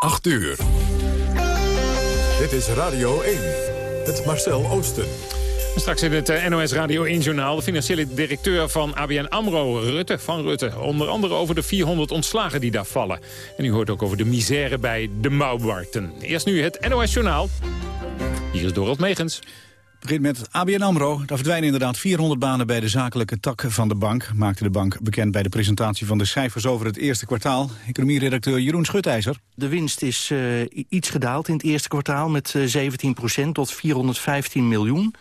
8 uur. Dit is Radio 1. Het Marcel Oosten. Straks in het eh, NOS Radio 1-journaal de financiële directeur van ABN AMRO, Rutte van Rutte. Onder andere over de 400 ontslagen die daar vallen. En u hoort ook over de misère bij de Mouwbarten. Eerst nu het NOS-journaal. Hier is Dorot Megens begint met ABN AMRO. Daar verdwijnen inderdaad 400 banen bij de zakelijke tak van de bank. Maakte de bank bekend bij de presentatie van de cijfers over het eerste kwartaal. Economieredacteur Jeroen Schutijzer. De winst is uh, iets gedaald in het eerste kwartaal met uh, 17% tot 415 miljoen.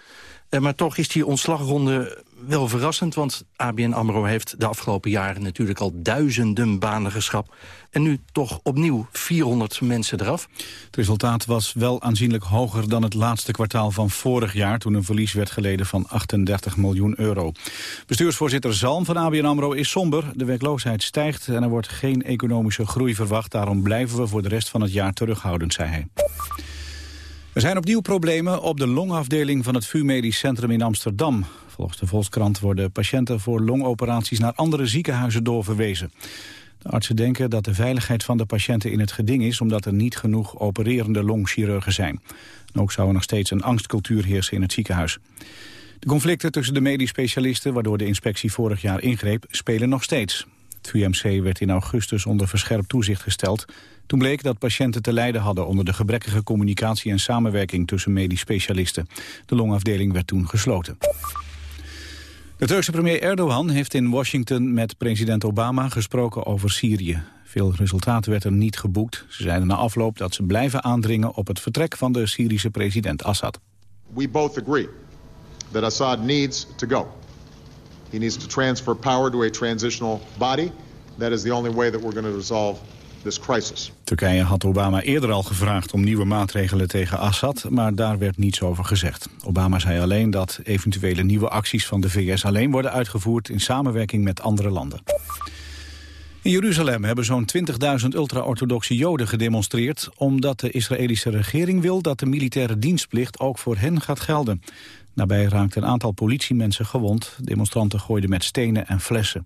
Uh, maar toch is die ontslagronde wel verrassend, want ABN AMRO heeft de afgelopen jaren natuurlijk al duizenden banen geschrapt. En nu toch opnieuw 400 mensen eraf. Het resultaat was wel aanzienlijk hoger dan het laatste kwartaal van vorig jaar... toen een verlies werd geleden van 38 miljoen euro. Bestuursvoorzitter Zalm van ABN AMRO is somber. De werkloosheid stijgt en er wordt geen economische groei verwacht. Daarom blijven we voor de rest van het jaar terughoudend, zei hij. Er zijn opnieuw problemen op de longafdeling van het VU Medisch Centrum in Amsterdam. Volgens de Volkskrant worden patiënten voor longoperaties naar andere ziekenhuizen doorverwezen. De artsen denken dat de veiligheid van de patiënten in het geding is... omdat er niet genoeg opererende longchirurgen zijn. Ook zou er nog steeds een angstcultuur heersen in het ziekenhuis. De conflicten tussen de medisch specialisten... waardoor de inspectie vorig jaar ingreep, spelen nog steeds. Het VUMC werd in augustus onder verscherpt toezicht gesteld. Toen bleek dat patiënten te lijden hadden onder de gebrekkige communicatie en samenwerking tussen medisch specialisten. De longafdeling werd toen gesloten. De Turkse premier Erdogan heeft in Washington met president Obama gesproken over Syrië. Veel resultaten werden niet geboekt. Ze zeiden na afloop dat ze blijven aandringen op het vertrek van de Syrische president Assad. We both agree that Assad needs to go. He needs to transfer power to a transitional body. That is the only way that we're going to resolve this crisis. Turkije had Obama eerder al gevraagd om nieuwe maatregelen tegen Assad, maar daar werd niets over gezegd. Obama zei alleen dat eventuele nieuwe acties van de VS alleen worden uitgevoerd in samenwerking met andere landen. In Jeruzalem hebben zo'n 20.000 ultra-orthodoxe Joden gedemonstreerd... omdat de Israëlische regering wil dat de militaire dienstplicht ook voor hen gaat gelden. Daarbij raakte een aantal politiemensen gewond. Demonstranten gooiden met stenen en flessen.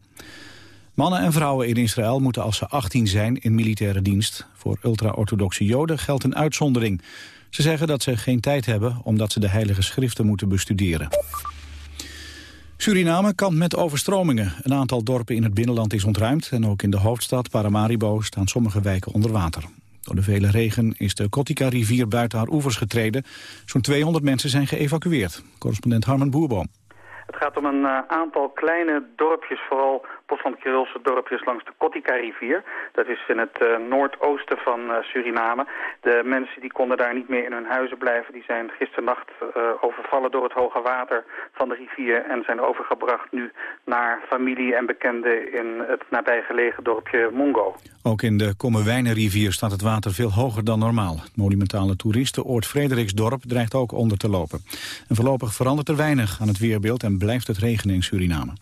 Mannen en vrouwen in Israël moeten als ze 18 zijn in militaire dienst. Voor ultra-orthodoxe joden geldt een uitzondering. Ze zeggen dat ze geen tijd hebben omdat ze de heilige schriften moeten bestuderen. Suriname kampt met overstromingen. Een aantal dorpen in het binnenland is ontruimd... en ook in de hoofdstad Paramaribo staan sommige wijken onder water. Door de vele regen is de Kotika-rivier buiten haar oevers getreden. Zo'n 200 mensen zijn geëvacueerd. Correspondent Harman Boerboom. Het gaat om een uh, aantal kleine dorpjes, vooral van Kirolse dorpjes langs de Kotika-rivier. Dat is in het uh, noordoosten van uh, Suriname. De mensen die konden daar niet meer in hun huizen blijven. Die zijn gisternacht uh, overvallen door het hoge water van de rivier... en zijn overgebracht nu naar familie en bekenden in het nabijgelegen dorpje Mongo. Ook in de Kommerwijnenrivier staat het water veel hoger dan normaal. Het monumentale toeristenoord Frederiksdorp dreigt ook onder te lopen. En voorlopig verandert er weinig aan het weerbeeld en blijft het regenen in Suriname.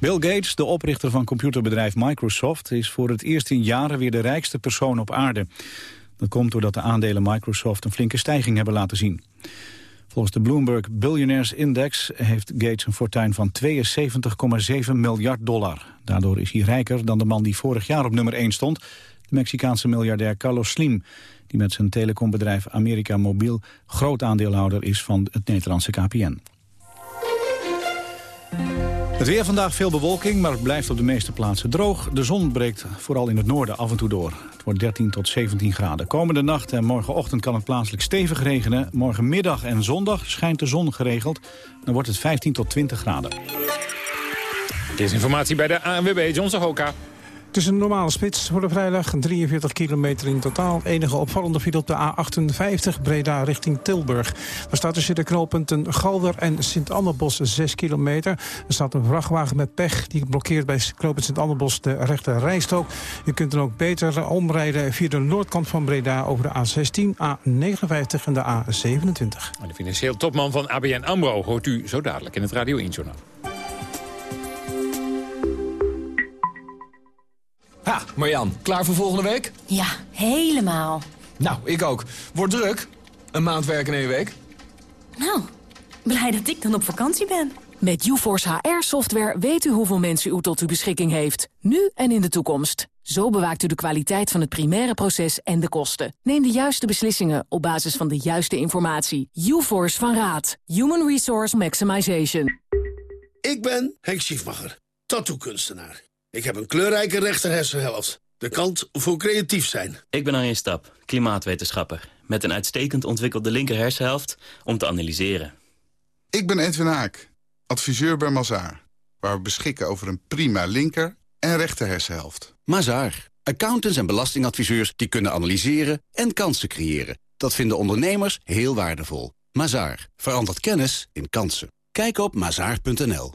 Bill Gates, de oprichter van computerbedrijf Microsoft... is voor het eerst in jaren weer de rijkste persoon op aarde. Dat komt doordat de aandelen Microsoft een flinke stijging hebben laten zien. Volgens de Bloomberg Billionaires Index heeft Gates een fortuin van 72,7 miljard dollar. Daardoor is hij rijker dan de man die vorig jaar op nummer 1 stond... de Mexicaanse miljardair Carlos Slim... die met zijn telecombedrijf America Mobiel groot aandeelhouder is van het Nederlandse KPN. Het weer vandaag veel bewolking, maar het blijft op de meeste plaatsen droog. De zon breekt vooral in het noorden af en toe door. Het wordt 13 tot 17 graden. Komende nacht en morgenochtend kan het plaatselijk stevig regenen. Morgenmiddag en zondag schijnt de zon geregeld. Dan wordt het 15 tot 20 graden. Dit is informatie bij de ANWB, Johnson Hoka. Het is een normale spits voor de vrijdag, 43 kilometer in totaal. Enige opvallende file op de A58 Breda richting Tilburg. Er staat tussen de knooppunten Galder en Sint-Annebos 6 kilometer. Er staat een vrachtwagen met pech die blokkeert bij knooppunt Sint-Annebos de rechte rijstrook. Je kunt dan ook beter omrijden via de noordkant van Breda over de A16, A59 en de A27. De financieel topman van ABN AMRO hoort u zo dadelijk in het Radio 1-journaal. Ha, Marjan, klaar voor volgende week? Ja, helemaal. Nou, ik ook. Wordt druk. Een maand werken in één week. Nou, blij dat ik dan op vakantie ben. Met UForce HR-software weet u hoeveel mensen u tot uw beschikking heeft. Nu en in de toekomst. Zo bewaakt u de kwaliteit van het primaire proces en de kosten. Neem de juiste beslissingen op basis van de juiste informatie. UForce van Raad. Human Resource Maximization. Ik ben Henk Schiefmacher, tattoo-kunstenaar. Ik heb een kleurrijke rechterhersenhelft. De kant voor creatief zijn. Ik ben Arjen Stap, klimaatwetenschapper. Met een uitstekend ontwikkelde linker hersenhelft om te analyseren. Ik ben Edwin Haak, adviseur bij Mazaar. Waar we beschikken over een prima linker en rechter hersenhelft. Mazaar. Accountants en belastingadviseurs die kunnen analyseren en kansen creëren. Dat vinden ondernemers heel waardevol. Mazaar. Verandert kennis in kansen. Kijk op mazaar.nl.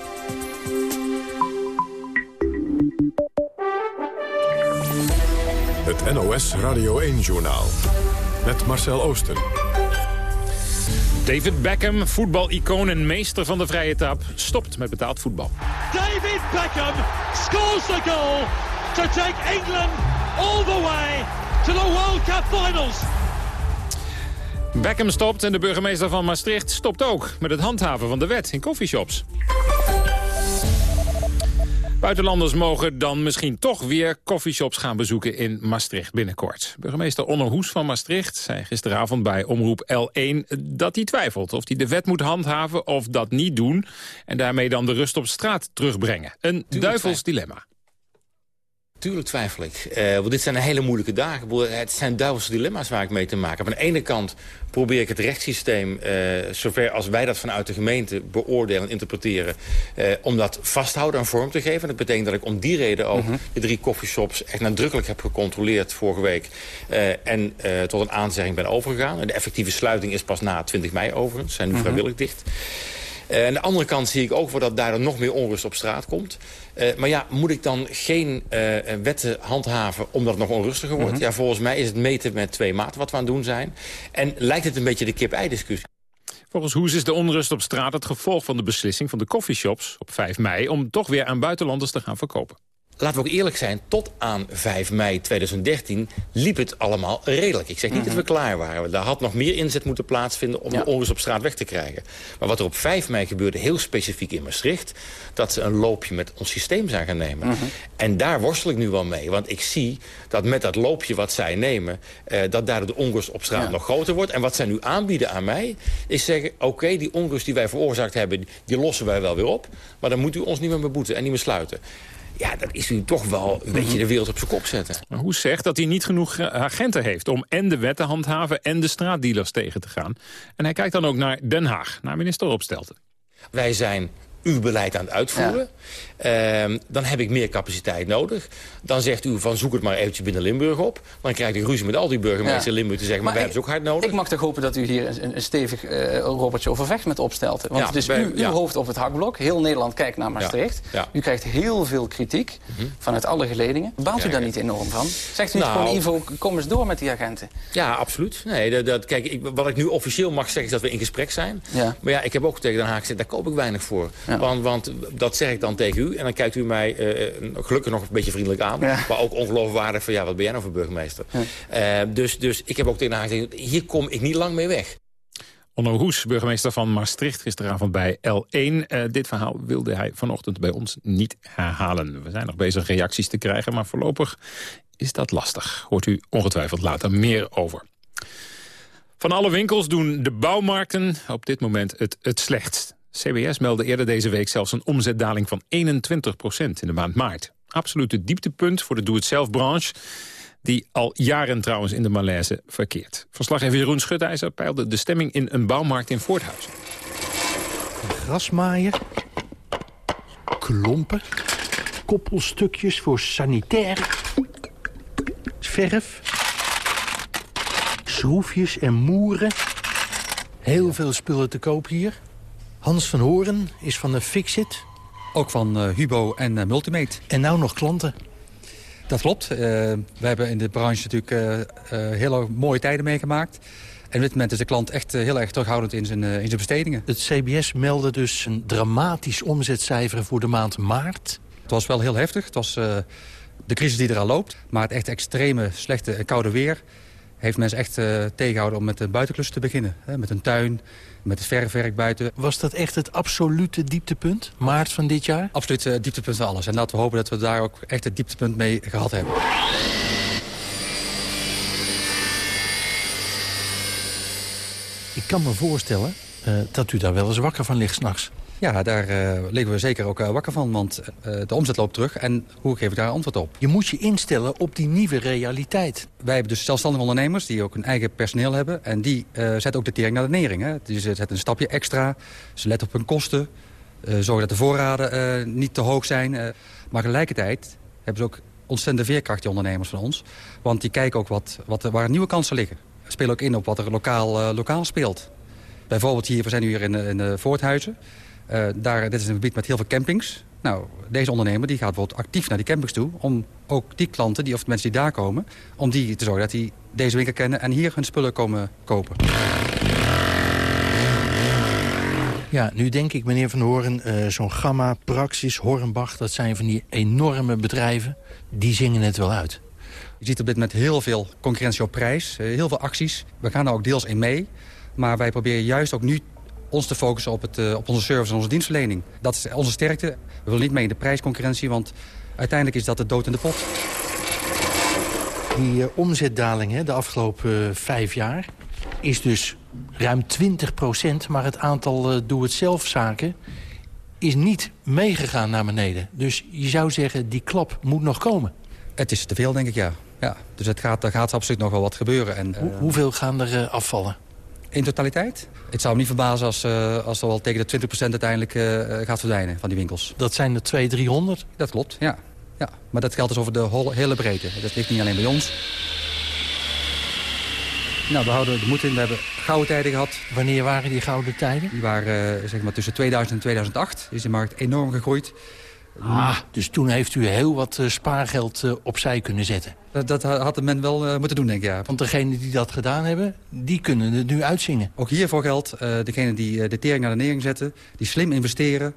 Het NOS Radio 1-journaal. Met Marcel Oosten. David Beckham, voetbalicoon en meester van de vrije trap, stopt met betaald voetbal. David Beckham scores the goal to take England all the way to the World Cup finals. Beckham stopt en de burgemeester van Maastricht stopt ook met het handhaven van de wet in coffeeshops. Buitenlanders mogen dan misschien toch weer coffeeshops gaan bezoeken in Maastricht binnenkort. Burgemeester Onno Hoes van Maastricht zei gisteravond bij Omroep L1 dat hij twijfelt of hij de wet moet handhaven of dat niet doen. En daarmee dan de rust op straat terugbrengen. Een duivels dilemma. Tuurlijk twijfel ik. Uh, want dit zijn hele moeilijke dagen. Het zijn duivelse dilemma's waar ik mee te maken heb. Aan de ene kant probeer ik het rechtssysteem, uh, zover als wij dat vanuit de gemeente beoordelen en interpreteren, uh, om dat vasthouden en vorm te geven. Dat betekent dat ik om die reden ook -hmm. de drie koffieshops echt nadrukkelijk heb gecontroleerd vorige week. en tot een aanzegging ben overgegaan. En de effectieve sluiting is pas na 20 mei overigens. Zijn nu -hmm. vrijwillig dicht. Uh, aan de andere kant zie ik ook voor dat daardoor nog meer onrust op straat komt. Uh, maar ja, moet ik dan geen uh, wetten handhaven omdat het nog onrustiger wordt? -hmm. Ja, volgens mij is het meten met twee maten wat we aan het doen zijn. En lijkt het een beetje de kip-ei-discussie. Volgens Hoes is de onrust op straat het gevolg van de beslissing van de coffeeshops op 5 mei... om toch weer aan buitenlanders te gaan verkopen laten we ook eerlijk zijn, tot aan 5 mei 2013 liep het allemaal redelijk. Ik zeg niet mm -hmm. dat we klaar waren. Daar had nog meer inzet moeten plaatsvinden om ja. de onrust op straat weg te krijgen. Maar wat er op 5 mei gebeurde, heel specifiek in Maastricht... dat ze een loopje met ons systeem zijn gaan nemen. Mm -hmm. En daar worstel ik nu wel mee. Want ik zie dat met dat loopje wat zij nemen... Uh, dat daar de onrust op straat ja. nog groter wordt. En wat zij nu aanbieden aan mij, is zeggen... oké, okay, die onrust die wij veroorzaakt hebben, die lossen wij wel weer op. Maar dan moet u ons niet meer beboeten en niet meer sluiten. Ja, dat is nu toch wel een beetje de wereld op zijn kop zetten. Maar hoe zegt dat hij niet genoeg agenten heeft... om en de wet te handhaven en de straatdealers tegen te gaan. En hij kijkt dan ook naar Den Haag, naar minister Opstelten. Wij zijn uw beleid aan het uitvoeren. Ja. Uh, dan heb ik meer capaciteit nodig. Dan zegt u van zoek het maar eventjes binnen Limburg op. Dan krijg ik ruzie met al die burgemeesters in Limburg te zeggen... maar, maar wij hebben ze ook hard nodig. Ik mag toch hopen dat u hier een, een stevig uh, robbertje overvecht met opstelt. Want ja, het is u, uw hoofd op het hakblok. Heel Nederland kijkt naar Maastricht. U krijgt heel veel kritiek mm -hmm. vanuit alle geledingen. Baalt u daar niet enorm van? Zegt u niet nou, gewoon, Ivo, kom eens door met die agenten? Ja, absoluut. Nee, dat, dat, kijk, ik, wat ik nu officieel mag zeggen is dat we in gesprek zijn. Maar ja, ik heb ook tegen Den Haag gezegd, daar koop ik weinig voor. Ja. Want, want, dat zeg ik dan tegen u. En dan kijkt u mij uh, gelukkig nog een beetje vriendelijk aan. Ja. Maar ook ongelooflijk waardig van, ja, wat ben jij nou voor burgemeester? Ja. Uh, dus, dus ik heb ook tegen haar gezegd, hier kom ik niet lang mee weg. Onno Hoes, burgemeester van Maastricht, gisteravond bij L1. Uh, dit verhaal wilde hij vanochtend bij ons niet herhalen. We zijn nog bezig reacties te krijgen, maar voorlopig is dat lastig. Hoort u ongetwijfeld later meer over. Van alle winkels doen de bouwmarkten op dit moment het, het slechtst. CBS meldde eerder deze week zelfs een omzetdaling van 21% in de maand maart. Absoluut het dieptepunt voor de doe-het-zelf-branche... die al jaren trouwens in de malaise verkeert. Verslaggever Jeroen Schutijzer peilde de stemming in een bouwmarkt in Voorthuizen. Grasmaaier, klompen, koppelstukjes voor sanitair, verf, schroefjes en moeren. Heel veel spullen te koop hier. Hans van Horen is van de Fixit. Ook van uh, Hubo en uh, Multimate. En nou nog klanten. Dat klopt. we hebben in de branche natuurlijk hele mooie tijden meegemaakt. En op dit moment is de klant echt heel erg terughoudend in zijn, in zijn bestedingen. Het CBS meldde dus een dramatisch omzetcijfer voor de maand maart. Het was wel heel heftig. Het was de crisis die er al loopt. Maar het echt extreme, slechte en koude weer heeft mensen echt uh, tegengehouden om met de buitenklussen te beginnen. Hè, met een tuin, met het verfwerk buiten. Was dat echt het absolute dieptepunt, maart van dit jaar? Absoluut uh, dieptepunt van alles. En laten we hopen dat we daar ook echt het dieptepunt mee gehad hebben. Ik kan me voorstellen uh, dat u daar wel eens wakker van ligt s'nachts. Ja, daar uh, liggen we zeker ook uh, wakker van, want uh, de omzet loopt terug. En hoe geef ik daar antwoord op? Je moet je instellen op die nieuwe realiteit. Wij hebben dus zelfstandige ondernemers die ook een eigen personeel hebben. En die zetten ook de tering naar de nering. Hè. Ze zetten een stapje extra, ze letten op hun kosten. zorgen dat de voorraden niet te hoog zijn. maar tegelijkertijd hebben ze ook ontzettende veerkracht, die ondernemers van ons. Want die kijken ook wat, wat, waar nieuwe kansen liggen. Spelen ook in op wat er lokaal, lokaal speelt. Bijvoorbeeld hier, we zijn nu hier in, in Voorthuizen. Uh, daar, dit is een gebied met heel veel campings. Nou, deze ondernemer die gaat bijvoorbeeld actief naar die campings toe... om ook die klanten, die, of de mensen die daar komen... om die te zorgen dat die deze winkel kennen... en hier hun spullen komen kopen. Ja, nu denk ik, meneer Van Horen, uh, zo'n Gamma, Praxis, Hornbach... dat zijn van die enorme bedrijven, die zingen het wel uit. Je ziet op dit moment heel veel concurrentie op prijs, eh, heel veel acties. We gaan er ook deels in mee. Maar wij proberen juist ook nu ons te focussen op, het, uh, op onze service en onze dienstverlening. Dat is onze sterkte. We willen niet mee in de prijsconcurrentie, want uiteindelijk is dat de dood in de pot. Die uh, omzetdaling hè, de afgelopen uh, vijf jaar is dus ruim 20 procent... maar het aantal doe-het-zelf-zaken is niet meegegaan naar beneden. Dus je zou zeggen, die klap moet nog komen. Het is te veel, denk ik, ja. ja dus het gaat, er gaat absoluut nog wel wat gebeuren. En, Hoe, hoeveel gaan er afvallen? In totaliteit? Het zou me niet verbazen als, uh, als er wel tegen de 20% uiteindelijk uh, gaat verdwijnen van die winkels. Dat zijn er 200, 300? Dat klopt, ja. ja. Maar dat geldt dus over de hele breedte. Dat ligt niet alleen bij ons. Nou, we houden de moed in. We hebben gouden tijden gehad. Wanneer waren die gouden tijden? Die waren uh, zeg maar tussen 2000 en 2008. Is de markt enorm gegroeid. Ah, dus toen heeft u heel wat uh, spaargeld uh, opzij kunnen zetten. Dat, dat had de men wel uh, moeten doen, denk ik, ja. Want degenen die dat gedaan hebben, die kunnen het nu uitzingen. Ook hiervoor geldt, degenen die de tering naar de nering zetten... die slim investeren,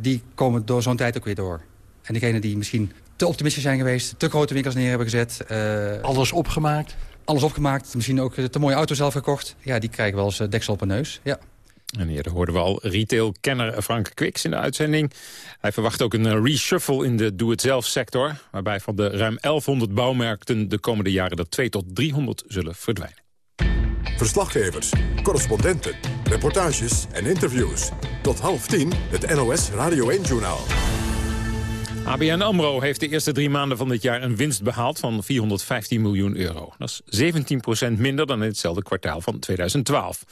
die komen door zo'n tijd ook weer door. En degenen die misschien te optimistisch zijn geweest... te grote winkels neer hebben gezet... alles opgemaakt? Alles opgemaakt, misschien ook te mooie auto zelf gekocht. Ja, die krijgen wel eens deksel op hun neus, ja. En eerder hoorden we al retail-kenner Frank Kwiks in de uitzending. Hij verwacht ook een eh, reshuffle in de doe-het-zelf-sector... waarbij van de ruim 1100 bouwmarkten de komende jaren er 2 tot 300 zullen verdwijnen. Verslaggevers, correspondenten, reportages en interviews. Tot half tien het NOS Radio 1-journaal. ABN AMRO heeft de eerste drie maanden van dit jaar een winst behaald van 415 miljoen euro. Dat is 17% minder dan in hetzelfde kwartaal van 2012.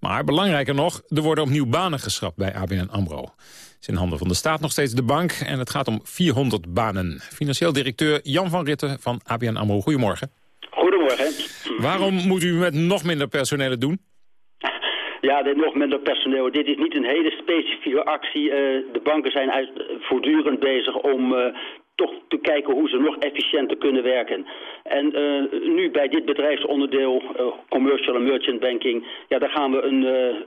Maar belangrijker nog, er worden opnieuw banen geschrapt bij ABN AMRO. Het is in handen van de staat nog steeds de bank en het gaat om 400 banen. Financieel directeur Jan van Ritten van ABN AMRO, goedemorgen. Goedemorgen. Waarom moet u met nog minder personeel doen? Ja, dit nog minder personeel. Dit is niet een hele specifieke actie. Uh, de banken zijn uit, voortdurend bezig om uh, toch te kijken hoe ze nog efficiënter kunnen werken. En uh, nu bij dit bedrijfsonderdeel, commercial en merchant banking, ja, daar gaan we een,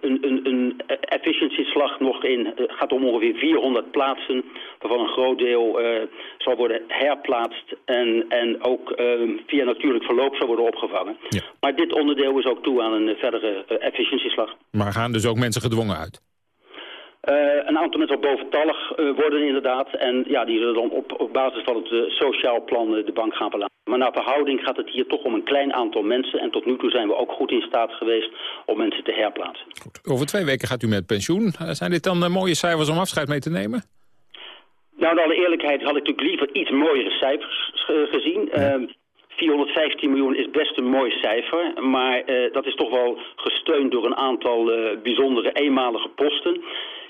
een, een, een efficiency slag nog in. Het gaat om ongeveer 400 plaatsen, waarvan een groot deel zal worden herplaatst en, en ook via natuurlijk verloop zal worden opgevangen. Ja. Maar dit onderdeel is ook toe aan een verdere efficiëntieslag. Maar gaan dus ook mensen gedwongen uit? Uh, een aantal mensen boventallig uh, worden inderdaad. En ja, die zullen dan op, op basis van het uh, sociaal plan de bank gaan verlaten. Maar naar verhouding gaat het hier toch om een klein aantal mensen. En tot nu toe zijn we ook goed in staat geweest om mensen te herplaatsen. Goed. Over twee weken gaat u met pensioen. zijn dit dan mooie cijfers om afscheid mee te nemen? Nou, in alle eerlijkheid had ik natuurlijk liever iets mooiere cijfers gezien. Ja. 415 miljoen is best een mooi cijfer, maar dat is toch wel gesteund door een aantal bijzondere eenmalige posten.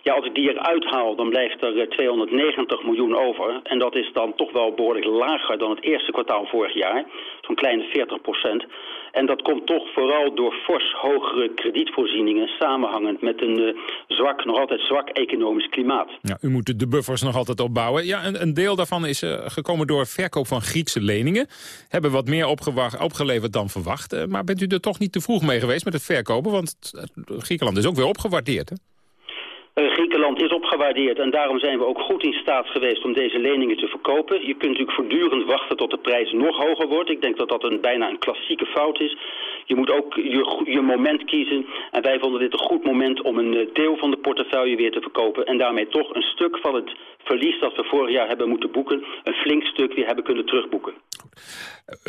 Ja, als ik die eruit haal, dan blijft er 290 miljoen over. En dat is dan toch wel behoorlijk lager dan het eerste kwartaal vorig jaar. Zo'n kleine 40 procent. En dat komt toch vooral door fors hogere kredietvoorzieningen... samenhangend met een uh, zwak, nog altijd zwak economisch klimaat. Ja, u moet de buffers nog altijd opbouwen. Ja, een, deel daarvan is uh, gekomen door verkoop van Griekse leningen. Hebben wat meer opgeleverd dan verwacht. Maar bent u er toch niet te vroeg mee geweest met het verkopen? Want Griekenland is ook weer opgewaardeerd, hè? Uh, Griekenland is opgewaardeerd en daarom zijn we ook goed in staat geweest om deze leningen te verkopen. Je kunt natuurlijk voortdurend wachten tot de prijs nog hoger wordt. Ik denk dat dat een, bijna een klassieke fout is. Je moet ook je, je moment kiezen. En wij vonden dit een goed moment om een deel van de portefeuille weer te verkopen. En daarmee toch een stuk van het verlies dat we vorig jaar hebben moeten boeken... een flink stuk weer hebben kunnen terugboeken.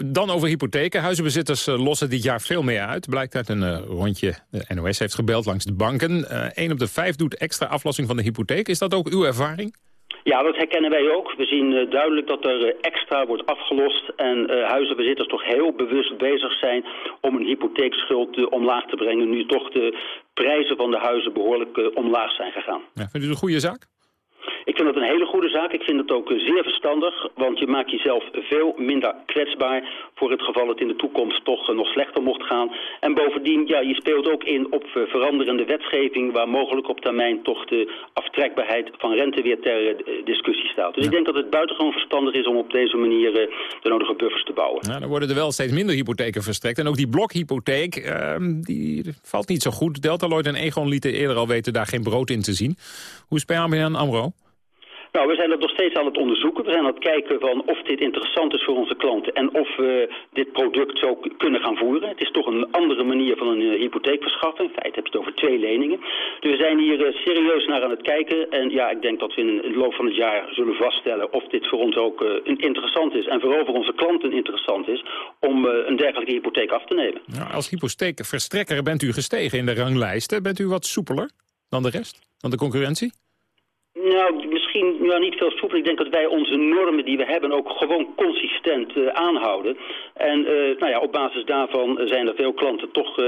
Dan over hypotheken. Huizenbezitters lossen dit jaar veel meer uit. Blijkt uit een uh, rondje. De NOS heeft gebeld langs de banken. Uh, op de vijf doet extra aflossing van de hypotheek. Is dat ook uw ervaring? Ja, dat herkennen wij ook. We zien uh, duidelijk dat er uh, extra wordt afgelost en uh, huizenbezitters toch heel bewust bezig zijn om een hypotheekschuld omlaag te brengen, nu toch de prijzen van de huizen behoorlijk omlaag zijn gegaan. Ja, vindt u het een goede zaak? Ik vind dat een hele goede zaak. Ik vind het ook zeer verstandig, want je maakt jezelf veel minder kwetsbaar voor het geval het in de toekomst toch nog slechter mocht gaan. En bovendien, ja, je speelt ook in op veranderende wetgeving waar mogelijk op termijn toch de aftrekbaarheid van rente weer ter discussie staat. Dus ja. ik denk dat het buitengewoon verstandig is om op deze manier de nodige buffers te bouwen. Ja, dan worden er wel steeds minder hypotheken verstrekt. En ook die blokhypotheek, uh, die valt niet zo goed. Deltaloid en Egon lieten eerder al weten daar geen brood in te zien. Hoe is bij ABN AMRO? Nou, we zijn dat nog steeds aan het onderzoeken. We zijn aan het kijken van of dit interessant is voor onze klanten en of we dit product zo kunnen gaan voeren. Het is toch een andere manier van een uh, hypotheek verschaffen. In feite heb je het over twee leningen. Dus we zijn hier uh, serieus naar aan het kijken. En ja, ik denk dat we in de loop van het jaar zullen vaststellen of dit voor ons ook uh, interessant is. En vooral voor onze klanten interessant is om een dergelijke hypotheek af te nemen. Nou, als hypotheekverstrekker bent u gestegen in de ranglijsten. Bent u wat soepeler dan de rest, dan de concurrentie? Nou, misschien nou, niet veel soepel. Ik denk dat wij onze normen die we hebben ook gewoon consistent uh, aanhouden. En uh, nou ja, op basis daarvan zijn er veel klanten toch uh,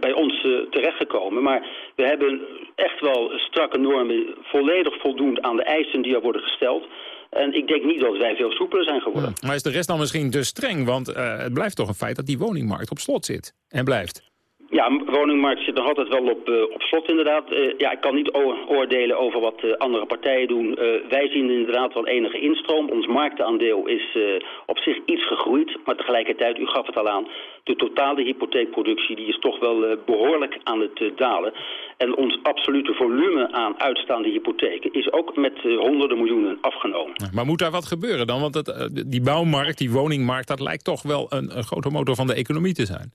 bij ons terechtgekomen. Maar we hebben echt wel strakke normen volledig voldoend aan de eisen die er worden gesteld. En ik denk niet dat wij veel soepeler zijn geworden. Maar is de rest dan misschien te streng? Want het blijft toch een feit dat die woningmarkt op slot zit. En blijft. Ja, de woningmarkt zit nog altijd wel op, uh, op slot inderdaad. Uh, ja, ik kan niet oordelen over wat uh, andere partijen doen. wij zien inderdaad wel enige instroom. Ons marktaandeel is op zich iets gegroeid. Maar tegelijkertijd, u gaf het al aan, de totale hypotheekproductie die is toch wel behoorlijk aan het dalen. En ons absolute volume aan uitstaande hypotheken is ook met honderden miljoenen afgenomen. Maar moet daar wat gebeuren dan? Want het, die bouwmarkt, die woningmarkt, dat lijkt toch wel een, een grote motor van de economie te zijn.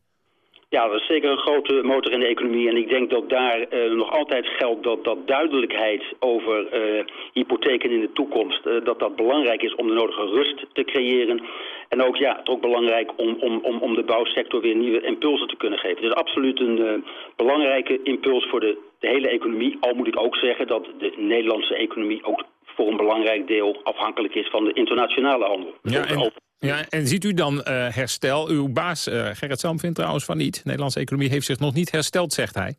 Ja, dat is zeker een grote motor in de economie. En ik denk dat daar uh, nog altijd geldt dat, dat duidelijkheid over uh, hypotheken in de toekomst... Uh, dat dat belangrijk is om de nodige rust te creëren. En ook, ja, het ook belangrijk om, om, om, om de bouwsector weer nieuwe impulsen te kunnen geven. Het is absoluut een belangrijke impuls voor de, de hele economie. Al moet ik ook zeggen dat de Nederlandse economie ook voor een belangrijk deel afhankelijk is van de internationale handel. Ja, en... Ja, en ziet u dan uh, herstel? Uw baas uh, Gerrit Salm vindt trouwens van niet. De Nederlandse economie heeft zich nog niet hersteld, zegt hij.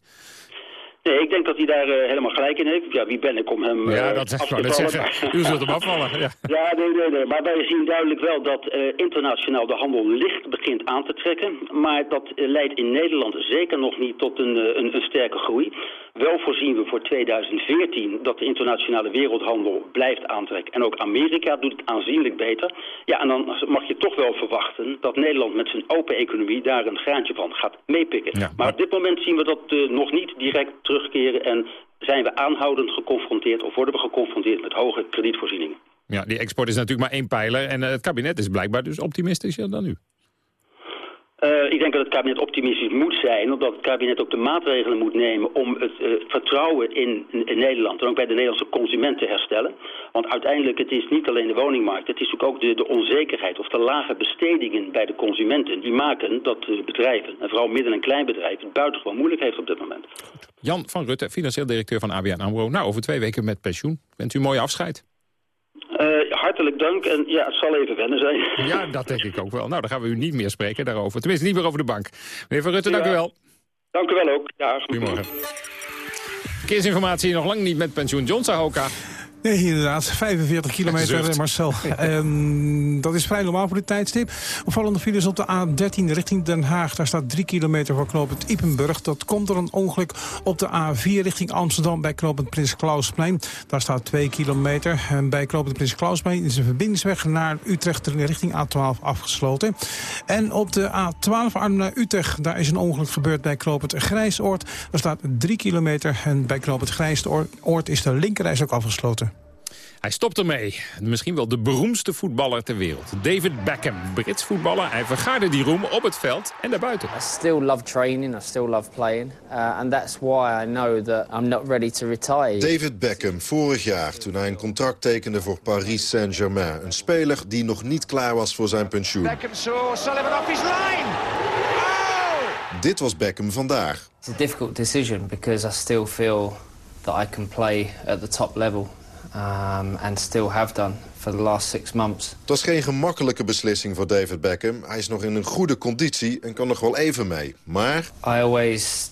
Nee, ik denk dat hij daar uh, helemaal gelijk in heeft. Ja, wie ben ik om hem Ja, dat af te zeggen. U zult hem afvallen. Ja, ja nee, nee, nee. Maar wij zien duidelijk wel dat internationaal de handel licht begint aan te trekken. Maar dat leidt in Nederland zeker nog niet tot een, een, een sterke groei. Wel voorzien we voor 2014 dat de internationale wereldhandel blijft aantrekken. En ook Amerika doet het aanzienlijk beter. Ja, en dan mag je toch wel verwachten dat Nederland met zijn open economie daar een graantje van gaat meepikken. Ja, maar... maar... op dit moment zien we dat uh, nog niet direct terugkeren en zijn we aanhoudend geconfronteerd of worden we geconfronteerd met hoge kredietvoorzieningen. Ja, die export is natuurlijk maar één pijler en uh, het kabinet is blijkbaar dus optimistischer dan u. Uh, ik denk dat het kabinet optimistisch moet zijn, omdat het kabinet ook de maatregelen moet nemen om het uh, vertrouwen in, in, Nederland en ook bij de Nederlandse consument te herstellen. Want uiteindelijk, het is niet alleen de woningmarkt, het is ook de, de onzekerheid of de lage bestedingen bij de consumenten. Die maken dat uh, bedrijven, en vooral midden- en kleinbedrijven, het buitengewoon moeilijk heeft op dit moment. Jan van Rutte, financieel directeur van ABN AMRO. Nou, over twee weken met pensioen. Bent u een mooi afscheid? Hartelijk dank en ja, het zal even wennen zijn. Ja, dat denk ik ook wel. Nou, dan gaan we u niet meer spreken daarover. Tenminste, niet meer over de bank. Meneer Van Rutte, ja. dank u wel. Dank u wel ook. Ja, Goedemorgen. Verkeersinformatie nog lang niet met pensioen. John Sahoka. Nee, inderdaad. 45 kilometer, Marcel. Um, dat is vrij normaal voor dit tijdstip. Opvallende files op de A13 richting Den Haag. Daar staat 3 kilometer voor knooppunt Ipenburg. Dat komt door een ongeluk op de A4 richting Amsterdam bij knooppunt Prins Klausplein. Daar staat 2 kilometer. En bij knooppunt Prins Klausplein is een verbindingsweg naar Utrecht richting A12 afgesloten. En op de A12 Arnhem naar Utrecht, daar is een ongeluk gebeurd bij knooppunt Grijsoord. Daar staat 3 kilometer en bij knooppunt Grijsoord is de linkerreis ook afgesloten. Hij stopt ermee. Misschien wel de beroemdste voetballer ter wereld. David Beckham, Brits voetballer. Hij vergaarde die roem op het veld en daarbuiten. I still love training, I still love playing. Uh, and that's why I know that I'm not ready to retire. David Beckham, vorig jaar toen hij een contract tekende voor Paris Saint-Germain. Een speler die nog niet klaar was voor zijn pensioen. Beckham saw Sullivan off his line. Oh! Dit was Beckham vandaag. It's a difficult decision because I still feel that I can play at the top level um, and still have done for the last six months. Het was geen gemakkelijke beslissing voor David Beckham. Hij is nog in een goede conditie en kan nog wel even mee. Maar... I always,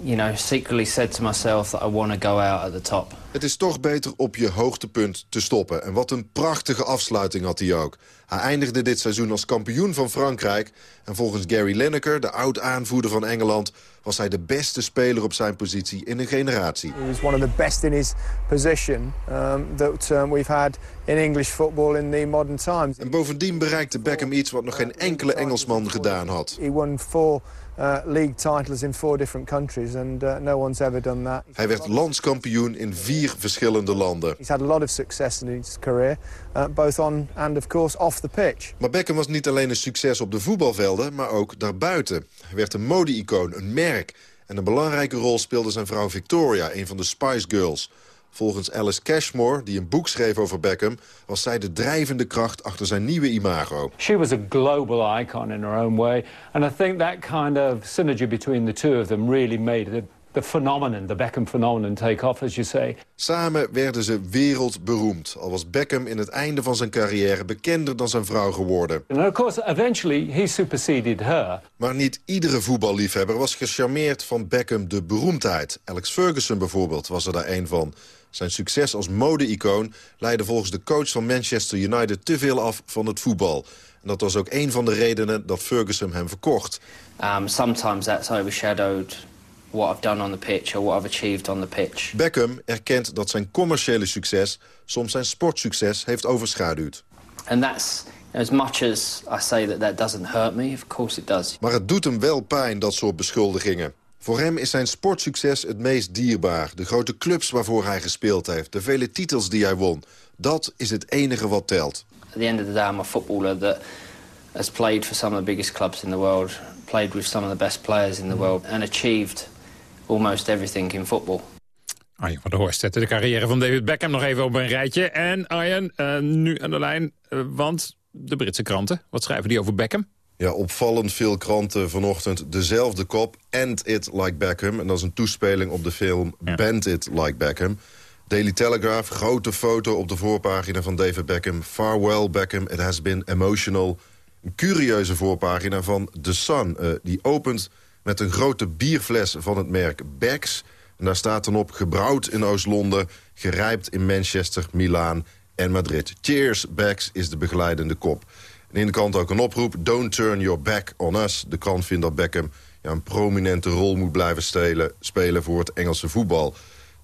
you know, secretly said to myself that I want to go out at the top. Het is toch beter op je hoogtepunt te stoppen. En wat een prachtige afsluiting had hij ook. Hij eindigde dit seizoen als kampioen van Frankrijk. En volgens Gary Lineker, de oud-aanvoerder van Engeland... was hij de beste speler op zijn positie in een generatie. He was one of the best in his position um, that um, we've had in English football in the modern times. En bovendien bereikte Beckham iets wat nog geen enkele Engelsman gedaan had. He won four league titles in four different countries and uh, no one's ever done that. Hij werd landskampioen in vier verschillende landen. He's had a lot of success in his career, uh, both on and of course off the pitch. Maar Beckham was niet alleen een succes op de voetbalvelden, maar ook daarbuiten. Hij werd een mode-icoon, een merk. En een belangrijke rol speelde zijn vrouw Victoria, een van de Spice Girls. Volgens Alice Cashmore, die een boek schreef over Beckham... was zij de drijvende kracht achter zijn nieuwe imago. She was a global icon in her own way. And I think that kind of synergy between the two of them really made the, the phenomenon, the Beckham phenomenon, take off, as you say. Samen werden ze wereldberoemd. Al was Beckham in het einde van zijn carrière bekender dan zijn vrouw geworden. And of course, eventually he superseded her. Maar niet iedere voetballiefhebber was gecharmeerd van Beckham de beroemdheid. Alex Ferguson bijvoorbeeld was er daar een van. Zijn succes als mode-icoon leidde volgens de coach van Manchester United te veel af van het voetbal. En dat was ook een van de redenen dat Ferguson hem verkocht. Um, sometimes that's overshadowed what I've done on the pitch or what I've achieved on the pitch. Beckham erkent dat zijn commerciële succes soms zijn sportsucces heeft overschaduwd. And that's as much as I say that that doesn't hurt me, of course it does. Maar het doet hem wel pijn, dat soort beschuldigingen. Voor hem is zijn sportsucces het meest dierbaar. De grote clubs waarvoor hij gespeeld heeft. De vele titels die hij won. Dat is het enige wat telt. At the end of the day, I'm a footballer that has played for some of the biggest clubs in the world. Played with some of the best players in the world. And achieved almost everything in football. Arjen van der Horst zette de carrière van David Beckham nog even op een rijtje. En Arjen, uh, nu aan de lijn, uh, want de Britse kranten, wat schrijven die over Beckham? Ja, opvallend veel kranten vanochtend dezelfde kop. End It Like Beckham. En dat is een toespeling op de film ja. Bend It Like Beckham. Daily Telegraph, grote foto op de voorpagina van David Beckham. Farewell Beckham, it has been emotional. Een curieuze voorpagina van The Sun. Uh, die opent met een grote bierfles van het merk Becks. En daar staat dan op gebrouwd in Oost-Londen... gerijpt in Manchester, Milaan en Madrid. Cheers, Becks is de begeleidende kop. En in de krant ook een oproep. Don't turn your back on us. De krant vindt dat Beckham ja, een prominente rol moet blijven stelen, spelen voor het Engelse voetbal.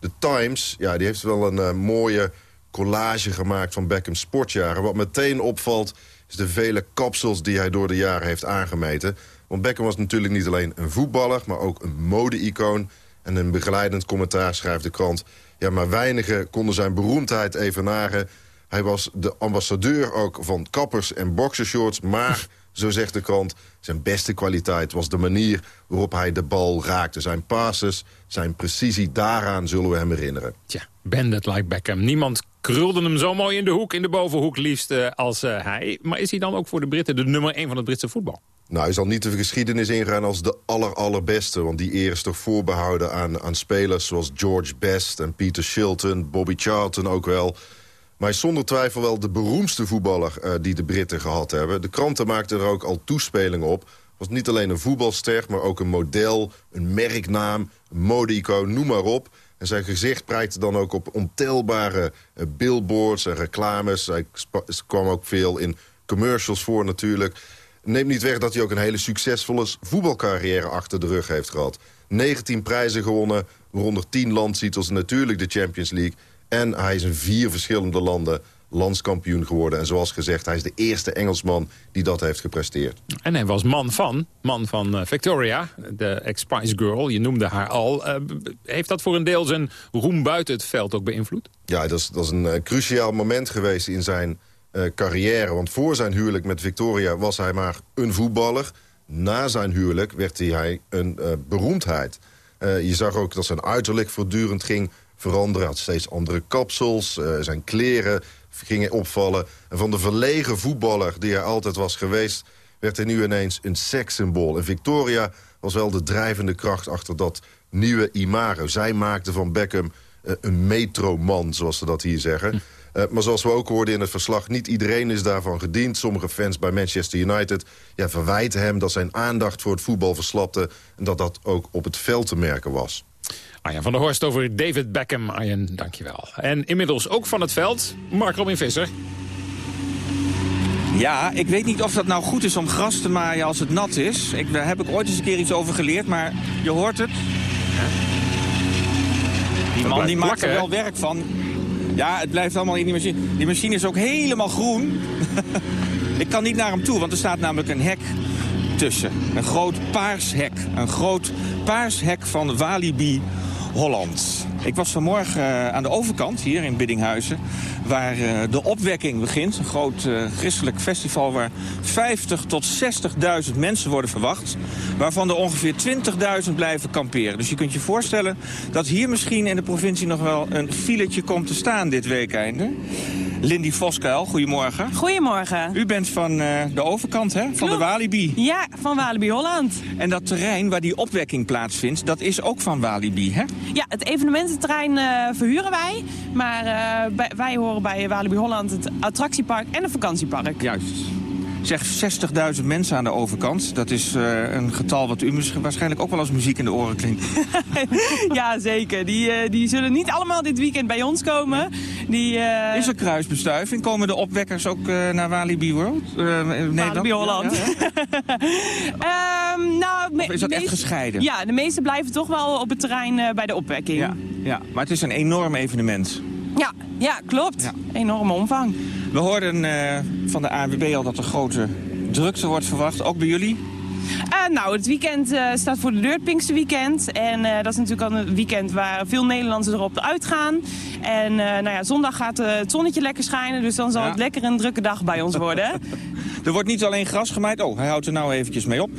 De Times ja, die heeft wel een uh, mooie collage gemaakt van Beckham's sportjaren. Wat meteen opvalt is de vele kapsels die hij door de jaren heeft aangemeten. Want Beckham was natuurlijk niet alleen een voetballer, maar ook een mode-icoon. En een begeleidend commentaar schrijft de krant... ja, maar weinigen konden zijn beroemdheid evenaren hij was de ambassadeur ook van kappers en boxershorts. Maar, zo zegt de krant, zijn beste kwaliteit was de manier waarop hij de bal raakte. Zijn passes, zijn precisie, daaraan zullen we hem herinneren. Tja, bandit like Beckham. Niemand krulde hem zo mooi in de hoek, in de bovenhoek liefst uh, als uh, hij. Maar is hij dan ook voor de Britten de nummer 1 van het Britse voetbal? Nou, hij zal niet de geschiedenis ingaan als de aller, allerbeste. Want die eer is toch voorbehouden aan, aan spelers zoals George Best en Peter Shilton... Bobby Charlton ook wel... Maar is zonder twijfel wel de beroemdste voetballer uh, die de Britten gehad hebben. De kranten maakten er ook al toespelingen op. was niet alleen een voetbalster, maar ook een model, een merknaam... modeicoon, noem maar op. En zijn gezicht prijkte dan ook op ontelbare uh, billboards en reclames. Hij kwam ook veel in commercials voor natuurlijk. Neemt niet weg dat hij ook een hele succesvolle voetbalcarrière achter de rug heeft gehad. 19 prijzen gewonnen, waaronder 10 landtitels, natuurlijk de Champions League. En hij is in vier verschillende landen landskampioen geworden. En zoals gezegd, hij is de eerste Engelsman die dat heeft gepresteerd. En hij was man van, man van eh, Victoria, de ex-Spice Girl. Je noemde haar al. Uh, heeft dat voor een deel zijn roem buiten het veld ook beïnvloed? Ja, dat is, dat is een uh, cruciaal moment geweest in zijn carrière. Want voor zijn huwelijk met Victoria was hij maar een voetballer. Na zijn huwelijk werd hij een beroemdheid. je zag ook dat zijn uiterlijk voortdurend ging veranderen. Had steeds andere kapsels, zijn kleren gingen opvallen. En van de verlegen voetballer die hij altijd was geweest... werd hij nu ineens een sekssymbool. En Victoria was wel de drijvende kracht achter dat nieuwe imago. Zij maakte van Beckham uh, een metroman, zoals ze dat hier zeggen. Hm. Uh, maar zoals we ook hoorden in het verslag, niet iedereen is daarvan gediend. Sommige fans bij Manchester United ja, verwijten hem dat zijn aandacht voor het voetbal verslapte... en dat dat ook op het veld te merken was. Arjen van der Horst over David Beckham. Arjen, dankjewel. En inmiddels ook van het veld, Mark Robin Visser. Ja, ik weet niet of dat nou goed is om gras te maaien als het nat is. Ik, daar heb ik ooit eens een keer iets over geleerd, maar je hoort het. Die man die maakt er wel werk van. Ja, het blijft allemaal in die machine. Die machine is ook helemaal groen. ik kan niet naar hem toe, want er staat namelijk een hek tussen. Een groot paars hek. Een groot paars hek van Walibi Holland. Ik was vanmorgen eh, aan de overkant, hier in Biddinghuizen... waar eh, de opwekking begint. Een groot uh, christelijk festival waar 50 tot 60.000 mensen worden verwacht. Waarvan er ongeveer 20.000 blijven kamperen. Dus je kunt je voorstellen dat hier misschien in de provincie... nog wel een filetje komt te staan dit weekende. Lindy Voskuil, goedemorgen. Goedemorgen. U bent van de overkant, hè? Van de Walibi. Ja, van Walibi Holland. En dat terrein waar die opwekking plaatsvindt, dat is ook van Walibi, hè? Ja, het evenemententerrein uh, verhuren wij. Maar uh, bij, wij horen bij Walibi Holland het attractiepark en het vakantiepark. Juist. Zeg, 60.000 mensen aan de overkant. Dat is uh, een getal wat u waarschijnlijk ook wel als muziek in de oren klinkt. ja, zeker. Die, uh, die zullen niet allemaal dit weekend bij ons komen. Die, uh... Is er kruisbestuiving? Komen de opwekkers ook naar Walibi World? Walibi Holland. Ja, um, nou, is dat echt gescheiden? Ja, de meeste blijven toch wel op het terrein bij de opwekking. Ja, ja, maar het is een enorm evenement. Ja, ja klopt. Ja. Enorme omvang. We hoorden uh, van de ANWB al dat er grote drukte wordt verwacht, ook bij jullie? Uh, nou, het weekend uh, staat voor de deur, het Pinksterweekend. En dat is natuurlijk al een weekend waar veel Nederlanders erop uitgaan. En nou ja, zondag gaat het zonnetje lekker schijnen, dus dan zal ja. het lekker een drukke dag bij ons worden. er wordt niet alleen gras gemaaid. Oh, hij houdt er nou eventjes mee op.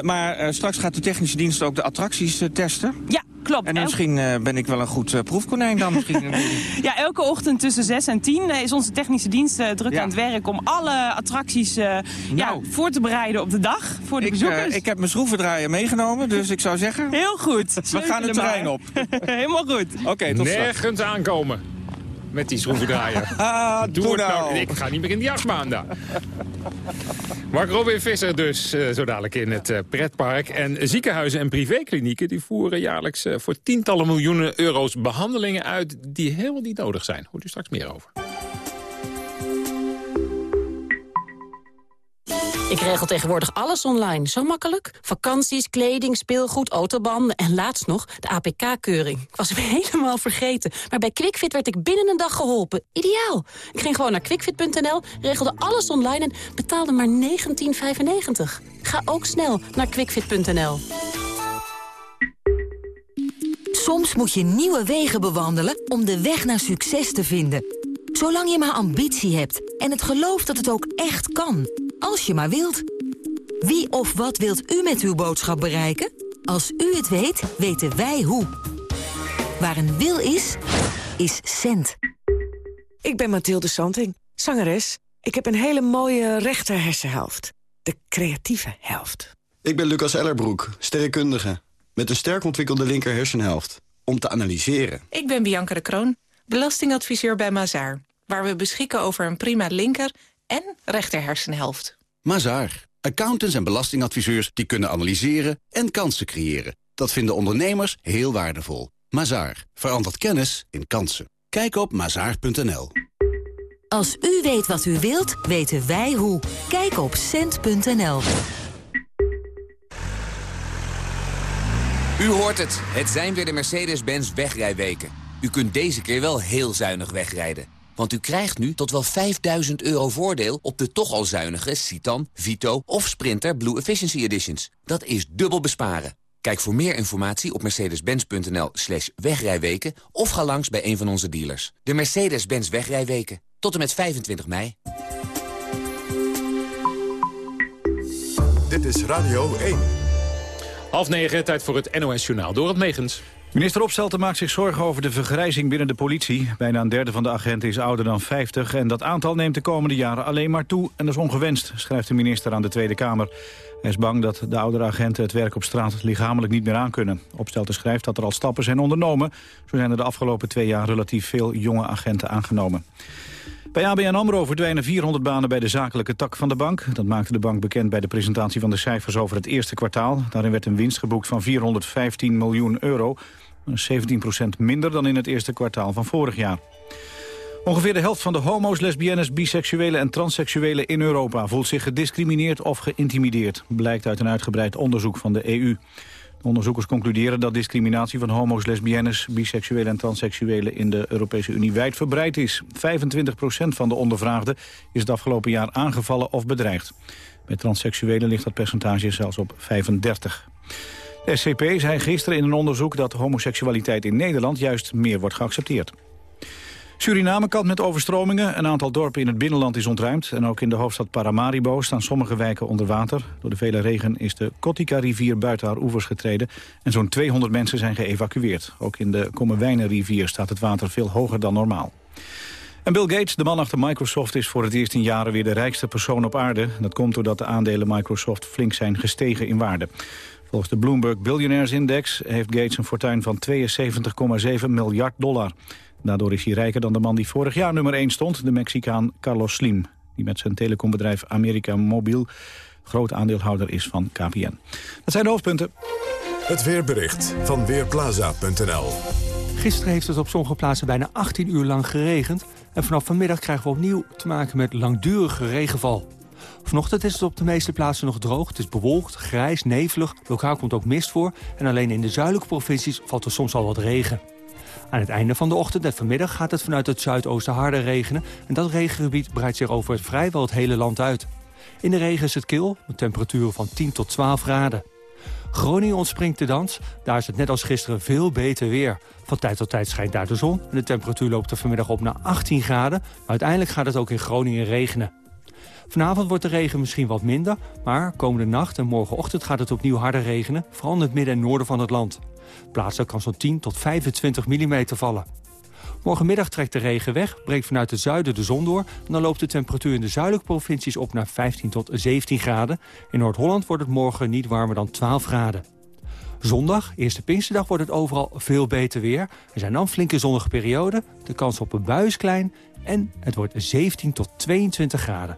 maar straks gaat de technische dienst ook de attracties testen. Ja, klopt. En misschien uh, ben ik wel een goed uh, proefkonijn dan. Misschien. ja, elke ochtend tussen 6 en 10 is onze technische dienst uh, druk ja. aan het werk... om alle attracties nou. ja, voor te bereiden op de dag voor de ik, bezoekers. ik heb mijn schroevendraaier meegenomen, dus ik zou zeggen... Heel goed. We gaan het terrein op. Helemaal goed. Oké, okay, tot Nergens aankomen met die schroevendraaier. ah, doe, doe nou. nou. Ik ga niet meer in die jachtbaan daar. Mark Robin Visser dus, uh, zo dadelijk in het uh, pretpark. En ziekenhuizen en privéklinieken die voeren jaarlijks uh, voor tientallen miljoenen euro's behandelingen uit die helemaal niet nodig zijn. Hoort u straks meer over. Ik regel tegenwoordig alles online. Zo makkelijk. Vakanties, kleding, speelgoed, autobanden en laatst nog de APK-keuring. Ik was hem helemaal vergeten. Maar bij QuickFit werd ik binnen een dag geholpen. Ideaal. Ik ging gewoon naar quickfit.nl, regelde alles online en betaalde maar 19,95. Ga ook snel naar quickfit.nl. Soms moet je nieuwe wegen bewandelen om de weg naar succes te vinden. Zolang je maar ambitie hebt en het geloof dat het ook echt kan. Als je maar wilt. Wie of wat wilt u met uw boodschap bereiken? Als u het weet, weten wij hoe. Waar een wil is, is cent. Ik ben Mathilde Santing, zangeres. Ik heb een hele mooie rechter hersenhelft. De creatieve helft. Ik ben Lucas Ellerbroek, sterrenkundige. Met een sterk ontwikkelde linker hersenhelft. Om te analyseren. Ik ben Bianca de Kroon, belastingadviseur bij Mazaar. Waar we beschikken over een prima linker en rechter hersenhelft. Mazaar. Accountants en belastingadviseurs die kunnen analyseren en kansen creëren. Dat vinden ondernemers heel waardevol. Mazaar. Verandert kennis in kansen. Kijk op mazaar.nl. Als u weet wat u wilt, weten wij hoe. Kijk op cent.nl. U hoort het. Het zijn weer de Mercedes-Benz wegrijweken. U kunt deze keer wel heel zuinig wegrijden. Want u krijgt nu tot wel 5000 euro voordeel op de toch al zuinige Citan, Vito of Sprinter Blue Efficiency Editions. Dat is dubbel besparen. Kijk voor meer informatie op mercedes-benz.nl slash wegrijweken... of ga langs bij een van onze dealers. De Mercedes-Benz wegrijweken. Tot en met 25 mei. Dit is Radio 1. Half negen, tijd voor het NOS-journaal. Door het Megens. Minister Opstelten maakt zich zorgen over de vergrijzing binnen de politie. Bijna een derde van de agenten is ouder dan 50... en dat aantal neemt de komende jaren alleen maar toe. En dat is ongewenst, schrijft de minister aan de Tweede Kamer. Hij is bang dat de oudere agenten het werk op straat lichamelijk niet meer aankunnen. Opstelten schrijft dat er al stappen zijn ondernomen. Zo zijn er de afgelopen twee jaar relatief veel jonge agenten aangenomen. Bij ABN AMRO verdwijnen 400 banen bij de zakelijke tak van de bank. Dat maakte de bank bekend bij de presentatie van de cijfers over het eerste kwartaal. Daarin werd een winst geboekt van 415 miljoen euro. 17% minder dan in het eerste kwartaal van vorig jaar. Ongeveer de helft van de homo's, lesbiennes, biseksuelen en transseksuelen in Europa voelt zich gediscrimineerd of geïntimideerd, blijkt uit een uitgebreid onderzoek van de EU. De onderzoekers concluderen dat discriminatie van homo's, lesbiennes, biseksuelen en transseksuelen in de Europese Unie wijdverbreid is. 25% van de ondervraagden is het afgelopen jaar aangevallen of bedreigd. Bij transseksuelen ligt dat percentage zelfs op 35. De SCP zei gisteren in een onderzoek dat homoseksualiteit in Nederland juist meer wordt geaccepteerd. Suriname kant met overstromingen. Een aantal dorpen in het binnenland is ontruimd. En ook in de hoofdstad Paramaribo staan sommige wijken onder water. Door de vele regen is de Kotika-rivier buiten haar oevers getreden. En zo'n 200 mensen zijn geëvacueerd. Ook in de Kommerwijnenrivier staat het water veel hoger dan normaal. En Bill Gates, de man achter Microsoft, is voor het eerst in jaren weer de rijkste persoon op aarde. Dat komt doordat de aandelen Microsoft flink zijn gestegen in waarde. Volgens de Bloomberg Billionaires Index heeft Gates een fortuin van 72,7 miljard dollar. Daardoor is hij rijker dan de man die vorig jaar nummer 1 stond, de Mexicaan Carlos Slim. Die met zijn telecombedrijf America Mobiel groot aandeelhouder is van KPN. Dat zijn de hoofdpunten. Het weerbericht van Weerplaza.nl Gisteren heeft het op sommige plaatsen bijna 18 uur lang geregend... en vanaf vanmiddag krijgen we opnieuw te maken met langdurige regenval. Vanochtend is het op de meeste plaatsen nog droog. Het is bewolkt, grijs, nevelig, lokaal komt ook mist voor... en alleen in de zuidelijke provincies valt er soms al wat regen. Aan het einde van de ochtend en vanmiddag gaat het vanuit het zuidoosten harder regenen... en dat regengebied breidt zich over vrijwel het hele land uit. In de regen is het kil, met temperaturen van 10 tot 12 graden. Groningen ontspringt de dans. Daar is het net als gisteren veel beter weer. Van tijd tot tijd schijnt daar de zon en de temperatuur loopt er vanmiddag op naar 18 graden. Maar uiteindelijk gaat het ook in Groningen regenen. Vanavond wordt de regen misschien wat minder, maar komende nacht en morgenochtend gaat het opnieuw harder regenen, vooral in het midden en noorden van het land. Plaatselijk kan zo'n 10 tot 25 mm vallen. Morgenmiddag trekt de regen weg, breekt vanuit het zuiden de zon door... en dan loopt de temperatuur in de zuidelijke provincies op naar 15 tot 17 graden. In Noord-Holland wordt het morgen niet warmer dan 12 graden. Zondag, eerste Pinksterdag, wordt het overal veel beter weer. Er zijn dan flinke zonnige perioden, de kans op een bui is klein... en het wordt 17 tot 22 graden.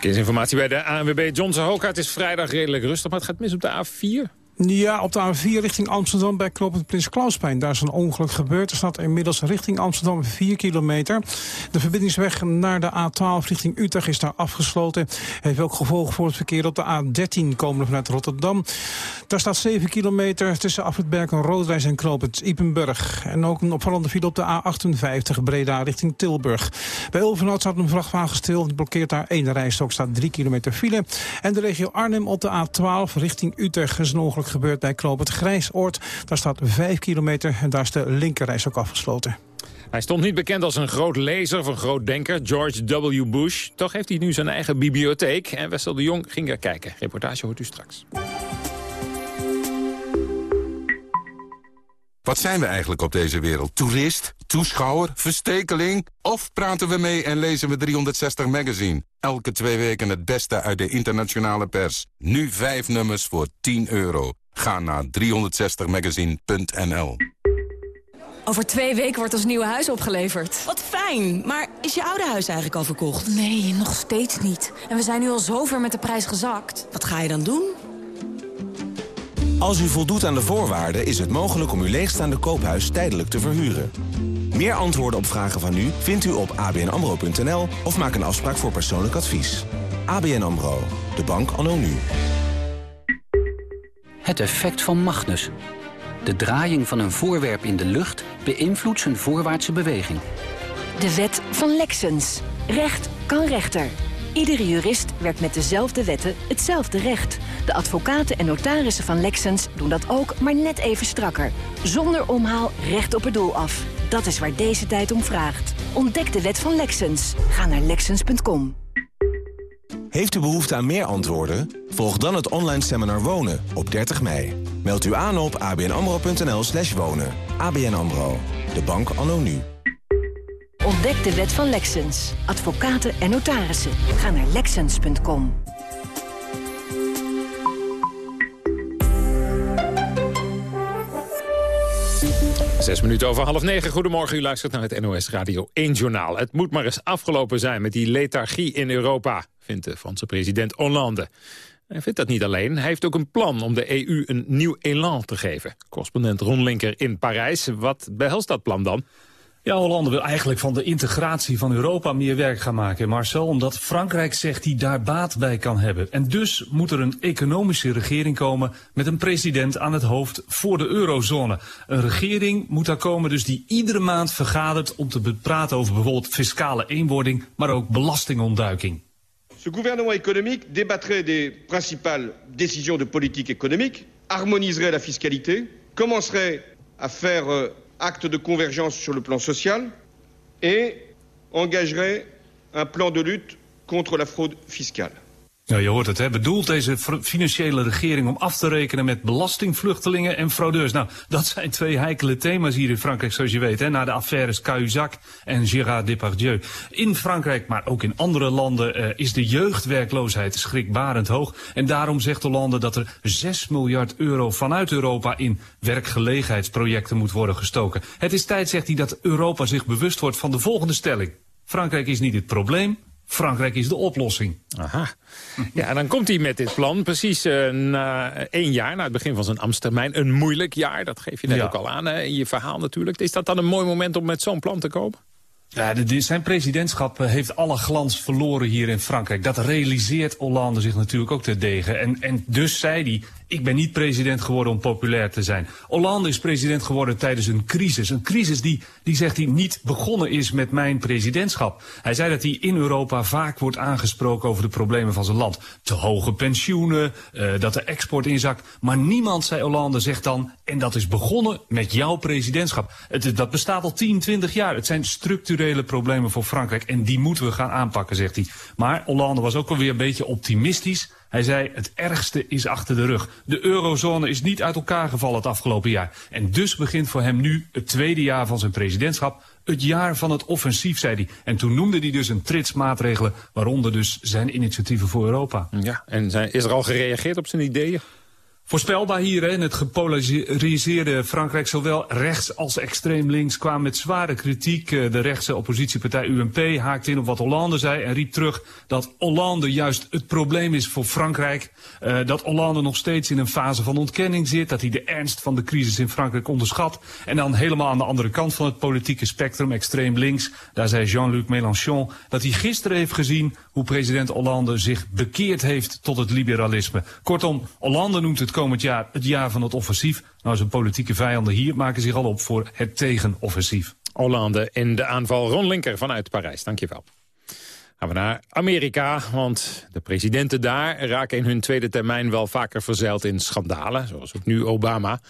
Informatie bij de ANWB Johnson Hoka. Het is vrijdag redelijk rustig, maar het gaat mis op de A4. Ja, op de A4 richting Amsterdam bij knooppunt Prins Klauspijn. Daar is een ongeluk gebeurd. Er staat inmiddels richting Amsterdam 4 kilometer. De verbindingsweg naar de A12 richting Utrecht is daar afgesloten. Heeft ook gevolgen voor het verkeer op de A13 komende vanuit Rotterdam. Daar staat 7 kilometer tussen Afritberg en Roodwijs en knooppunt Ipenburg. En ook een opvallende file op de A58 Breda richting Tilburg. Bij Ulvenhout staat een vrachtwagen stil. Die blokkeert daar één rijstok, staat 3 kilometer file. En de regio Arnhem op de A12 richting Utrecht is een ongeluk gebeurt bij Knoop Grijsoord. Daar staat 5 kilometer en daar is de linkerreis ook afgesloten. Hij stond niet bekend als een groot lezer of een groot denker, George W. Bush. Toch heeft hij nu zijn eigen bibliotheek en Wessel de Jong ging er kijken. Reportage hoort u straks. Wat zijn we eigenlijk op deze wereld? Toerist? Toeschouwer? Verstekeling? Of praten we mee en lezen we 360 Magazine? Elke twee weken het beste uit de internationale pers. Nu vijf nummers voor 10 euro. Ga naar 360magazine.nl Over twee weken wordt ons nieuwe huis opgeleverd. Wat fijn, maar is je oude huis eigenlijk al verkocht? Nee, nog steeds niet. En we zijn nu al zover met de prijs gezakt. Wat ga je dan doen? Als u voldoet aan de voorwaarden is het mogelijk om uw leegstaande koophuis tijdelijk te verhuren. Meer antwoorden op vragen van u vindt u op abnamro.nl of maak een afspraak voor persoonlijk advies. ABN AMRO, de bank anno nu. Het effect van Magnus. De draaiing van een voorwerp in de lucht beïnvloedt zijn voorwaartse beweging. De wet van Lexens. Recht kan rechter. Iedere jurist werkt met dezelfde wetten hetzelfde recht. De advocaten en notarissen van Lexens doen dat ook, maar net even strakker. Zonder omhaal recht op het doel af. Dat is waar deze tijd om vraagt. Ontdek de wet van Lexens. Ga naar Lexens.com. Heeft u behoefte aan meer antwoorden? Volg dan het online seminar Wonen op 30 mei. Meld u aan op abnamro.nl slash wonen. ABN AMRO, de bank anno nu. Ontdek de wet van Lexens. Advocaten en notarissen. Ga naar Lexens.com. Zes minuten over half negen. Goedemorgen, u luistert naar het NOS Radio 1 Journaal. Het moet maar eens afgelopen zijn met die lethargie in Europa, vindt de Franse president Hollande. Hij vindt dat niet alleen. Hij heeft ook een plan om de EU een nieuw elan te geven. Correspondent Ron Linker in Parijs. Wat behelst dat plan dan? Ja, Hollande wil eigenlijk van de integratie van Europa meer werk gaan maken, Marcel. Omdat Frankrijk zegt hij daar baat bij kan hebben. En dus moet er een economische regering komen met een president aan het hoofd voor de eurozone. Een regering moet daar komen dus die iedere maand vergadert om te praten over bijvoorbeeld fiscale eenwording, maar ook belastingontduiking. Ce gouvernement économique débattrait des principales décisions de politique économique, harmoniserait la fiscalité, commencerait à faire euh, acte de convergence sur le plan social et engagerait un plan de lutte contre la fraude fiscale. Ja, je hoort het, hè? bedoelt deze financiële regering om af te rekenen met belastingvluchtelingen en fraudeurs. Nou, dat zijn twee heikele thema's hier in Frankrijk, zoals je weet, hè? na de affaires Cahuzac en Gérard Depardieu. In Frankrijk, maar ook in andere landen, uh, is de jeugdwerkloosheid schrikbarend hoog. En daarom zegt Hollande dat er 6 miljard euro vanuit Europa in werkgelegenheidsprojecten moet worden gestoken. Het is tijd, zegt hij, dat Europa zich bewust wordt van de volgende stelling. Frankrijk is niet het probleem, Frankrijk is de oplossing. Aha. Ja, en dan komt hij met dit plan precies uh, na één jaar, na het begin van zijn ambtstermijn. Een moeilijk jaar, dat geef je net ook al aan in je verhaal natuurlijk. Is dat dan een mooi moment om met zo'n plan te komen? Ja, de, zijn presidentschap eh, heeft alle glans verloren hier in Frankrijk. Dat realiseert Hollande zich natuurlijk ook te degen. En, en dus zei hij, ik ben niet president geworden om populair te zijn. Hollande is president geworden tijdens een crisis. Een crisis die, die zegt hij, niet begonnen is met mijn presidentschap. Hij zei dat hij in Europa vaak wordt aangesproken over de problemen van zijn land. Te hoge pensioenen, uh, dat de export inzakt. Maar niemand, zei Hollande, zegt dan... en dat is begonnen met jouw presidentschap. Het, dat bestaat al 10, 20 jaar. Het zijn structurele problemen voor Frankrijk... en die moeten we gaan aanpakken, zegt hij. Maar Hollande was ook alweer een beetje optimistisch... Hij zei, het ergste is achter de rug. De eurozone is niet uit elkaar gevallen het afgelopen jaar. En dus begint voor hem nu het tweede jaar van zijn presidentschap... het jaar van het offensief, zei hij. En toen noemde hij dus een trits maatregelen... waaronder dus zijn initiatieven voor Europa. Ja, en zijn, is er al gereageerd op zijn ideeën? Voorspelbaar hier in het gepolariseerde Frankrijk, zowel rechts als extreem links, kwamen met zware kritiek. Eh, de rechtse oppositiepartij UMP haakte in op wat Hollande zei en riep terug dat Hollande juist het probleem is voor Frankrijk. Uh, dat Hollande nog steeds in een fase van ontkenning zit, dat hij de ernst van de crisis in Frankrijk onderschat. En dan helemaal aan de andere kant van het politieke spectrum, extreem links, daar zei Jean-Luc Mélenchon dat hij gisteren heeft gezien hoe president Hollande zich bekeerd heeft tot het liberalisme. Kortom, Hollande noemt het komend jaar het jaar van het offensief. Nou, zijn politieke vijanden hier maken zich al op voor het tegenoffensief. Hollande in de aanval. Ron Linker vanuit Parijs, dankjewel. Gaan we naar Amerika, want de presidenten daar raken in hun tweede termijn wel vaker verzeild in schandalen, zoals ook nu Obama.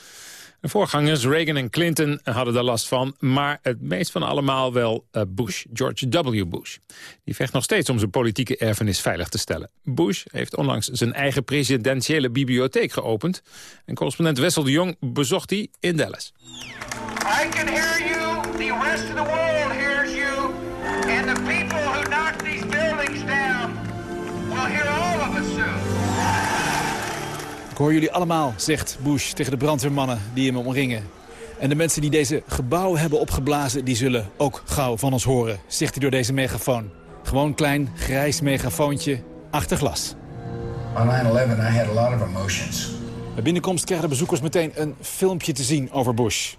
De voorgangers Reagan en Clinton hadden daar last van... maar het meest van allemaal wel uh, Bush, George W. Bush. Die vecht nog steeds om zijn politieke erfenis veilig te stellen. Bush heeft onlangs zijn eigen presidentiële bibliotheek geopend... en correspondent Wessel de Jong bezocht die in Dallas. I can hear you, the rest of the world Ik hoor jullie allemaal, zegt Bush tegen de brandweermannen die hem omringen. En de mensen die deze gebouwen hebben opgeblazen... die zullen ook gauw van ons horen, zegt hij door deze megafoon. Gewoon klein, grijs megafoontje achter glas. On 9-11 I had a lot of emotions. Bij binnenkomst krijgen de bezoekers meteen een filmpje te zien over Bush.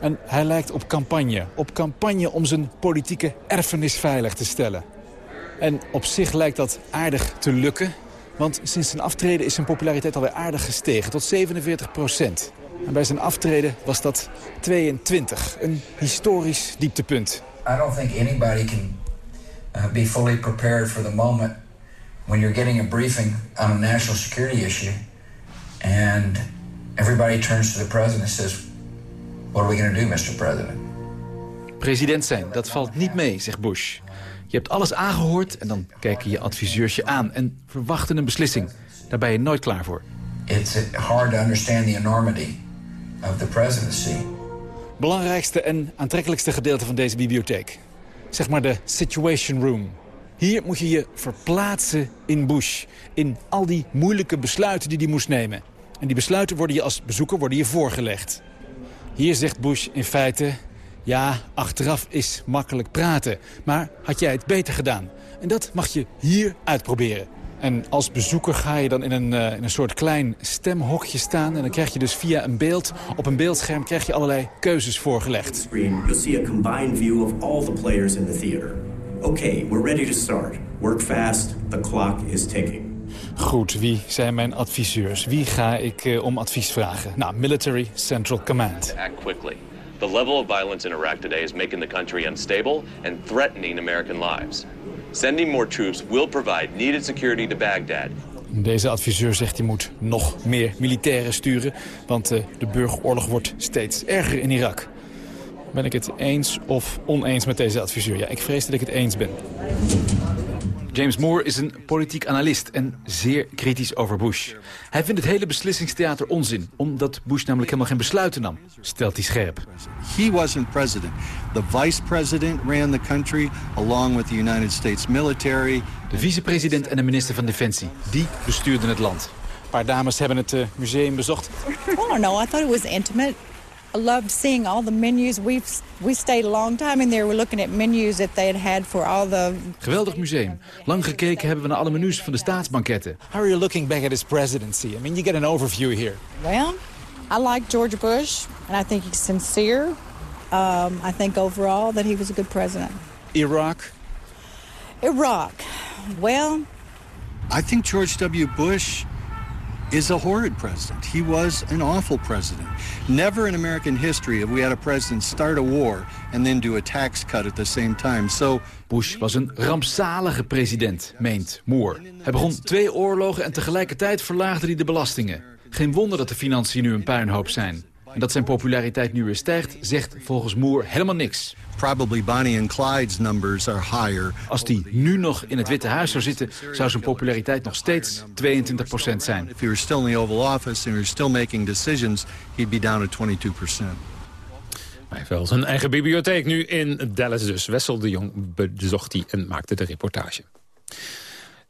En hij lijkt op campagne. Op campagne om zijn politieke erfenis veilig te stellen. En op zich lijkt dat aardig te lukken. Want sinds zijn aftreden is zijn populariteit alweer aardig gestegen. Tot 47 procent. En bij zijn aftreden was dat 22. Een historisch dieptepunt. I don't think anybody can uh, be fully prepared for the moment when you're getting a briefing on a national security issue and everybody turns to the president and says, what are we going to do, Mr. President? President zijn, dat valt niet mee, zegt Bush. Je hebt alles aangehoord en dan kijken je adviseurs je aan... en verwachten een beslissing. Daar ben je nooit klaar voor. It's hard to understand the enormity of the presidency. Belangrijkste en aantrekkelijkste gedeelte van deze bibliotheek. Zeg maar de Situation Room. Hier moet je je verplaatsen in Bush. In al die moeilijke besluiten die hij moest nemen. En die besluiten worden je als bezoeker worden je voorgelegd. Hier zegt Bush in feite... ja, achteraf is makkelijk praten. Maar had jij het beter gedaan? En dat mag je hier uitproberen. En als bezoeker ga je dan in een, uh, in een soort klein stemhokje staan... en dan krijg je dus via een beeld, op een beeldscherm... krijg je allerlei keuzes voorgelegd. Screen, you'll see a combined view of all the players in the theater. Okay, we're ready to start. Work fast, the clock is ticking. Goed, wie zijn mijn adviseurs? Wie ga ik uh, om advies vragen? Nou, Military Central Command. Act quickly. The level of violence in Iraq today is making the country unstable and threatening American lives. Sending more troops will provide needed security to Baghdad. Deze adviseur zegt hij moet nog meer militairen sturen... want uh, de burgeroorlog wordt steeds erger in Irak. Ben ik het eens of oneens met deze adviseur? Ja, ik vrees dat ik het eens ben. James Moore is een politiek analist en zeer kritisch over Bush. Hij vindt het hele beslissingstheater onzin, omdat Bush namelijk helemaal geen besluiten nam, stelt hij scherp. He wasn't president. The vice president ran the country along with the United States military. De vicepresident en de minister van Defensie, die bestuurden het land. Een paar dames hebben het uh, museum bezocht. I don't know, I thought it was intimate. I loved seeing all the menus. We've we stayed a long time in there. We're looking at menus that they had had for all the. Geweldig museum. Lang gekeken hebben we naar alle menus van de staatsbanketten. How are you looking back at his presidency? I mean, you get an overview here. Well, I like George Bush, and I think he's sincere. Um, I think overall that he was a good president. Iraq. Iraq. Well, I think George W. Bush is a horrid president. He was an awful president. Never in American history have we had a president start a war and then do a tax cut at the same time. So Bush was een rampzalige president, meent Moore. Hij begon twee oorlogen en tegelijkertijd verlaagde hij de belastingen. Geen wonder dat de financiën nu een puinhoop zijn. En dat zijn populariteit nu weer stijgt, zegt volgens Moore helemaal niks. Probably Bonnie and Clyde's numbers are higher. Als die nu nog in het Witte Huis zou zitten, zou zijn populariteit nog steeds 22% zijn. If he were still in the Oval Office and he were still making decisions, he'd be down at 22 Hij heeft wel zijn eigen bibliotheek nu in Dallas dus. Wessel de Jong bezocht die en maakte de reportage.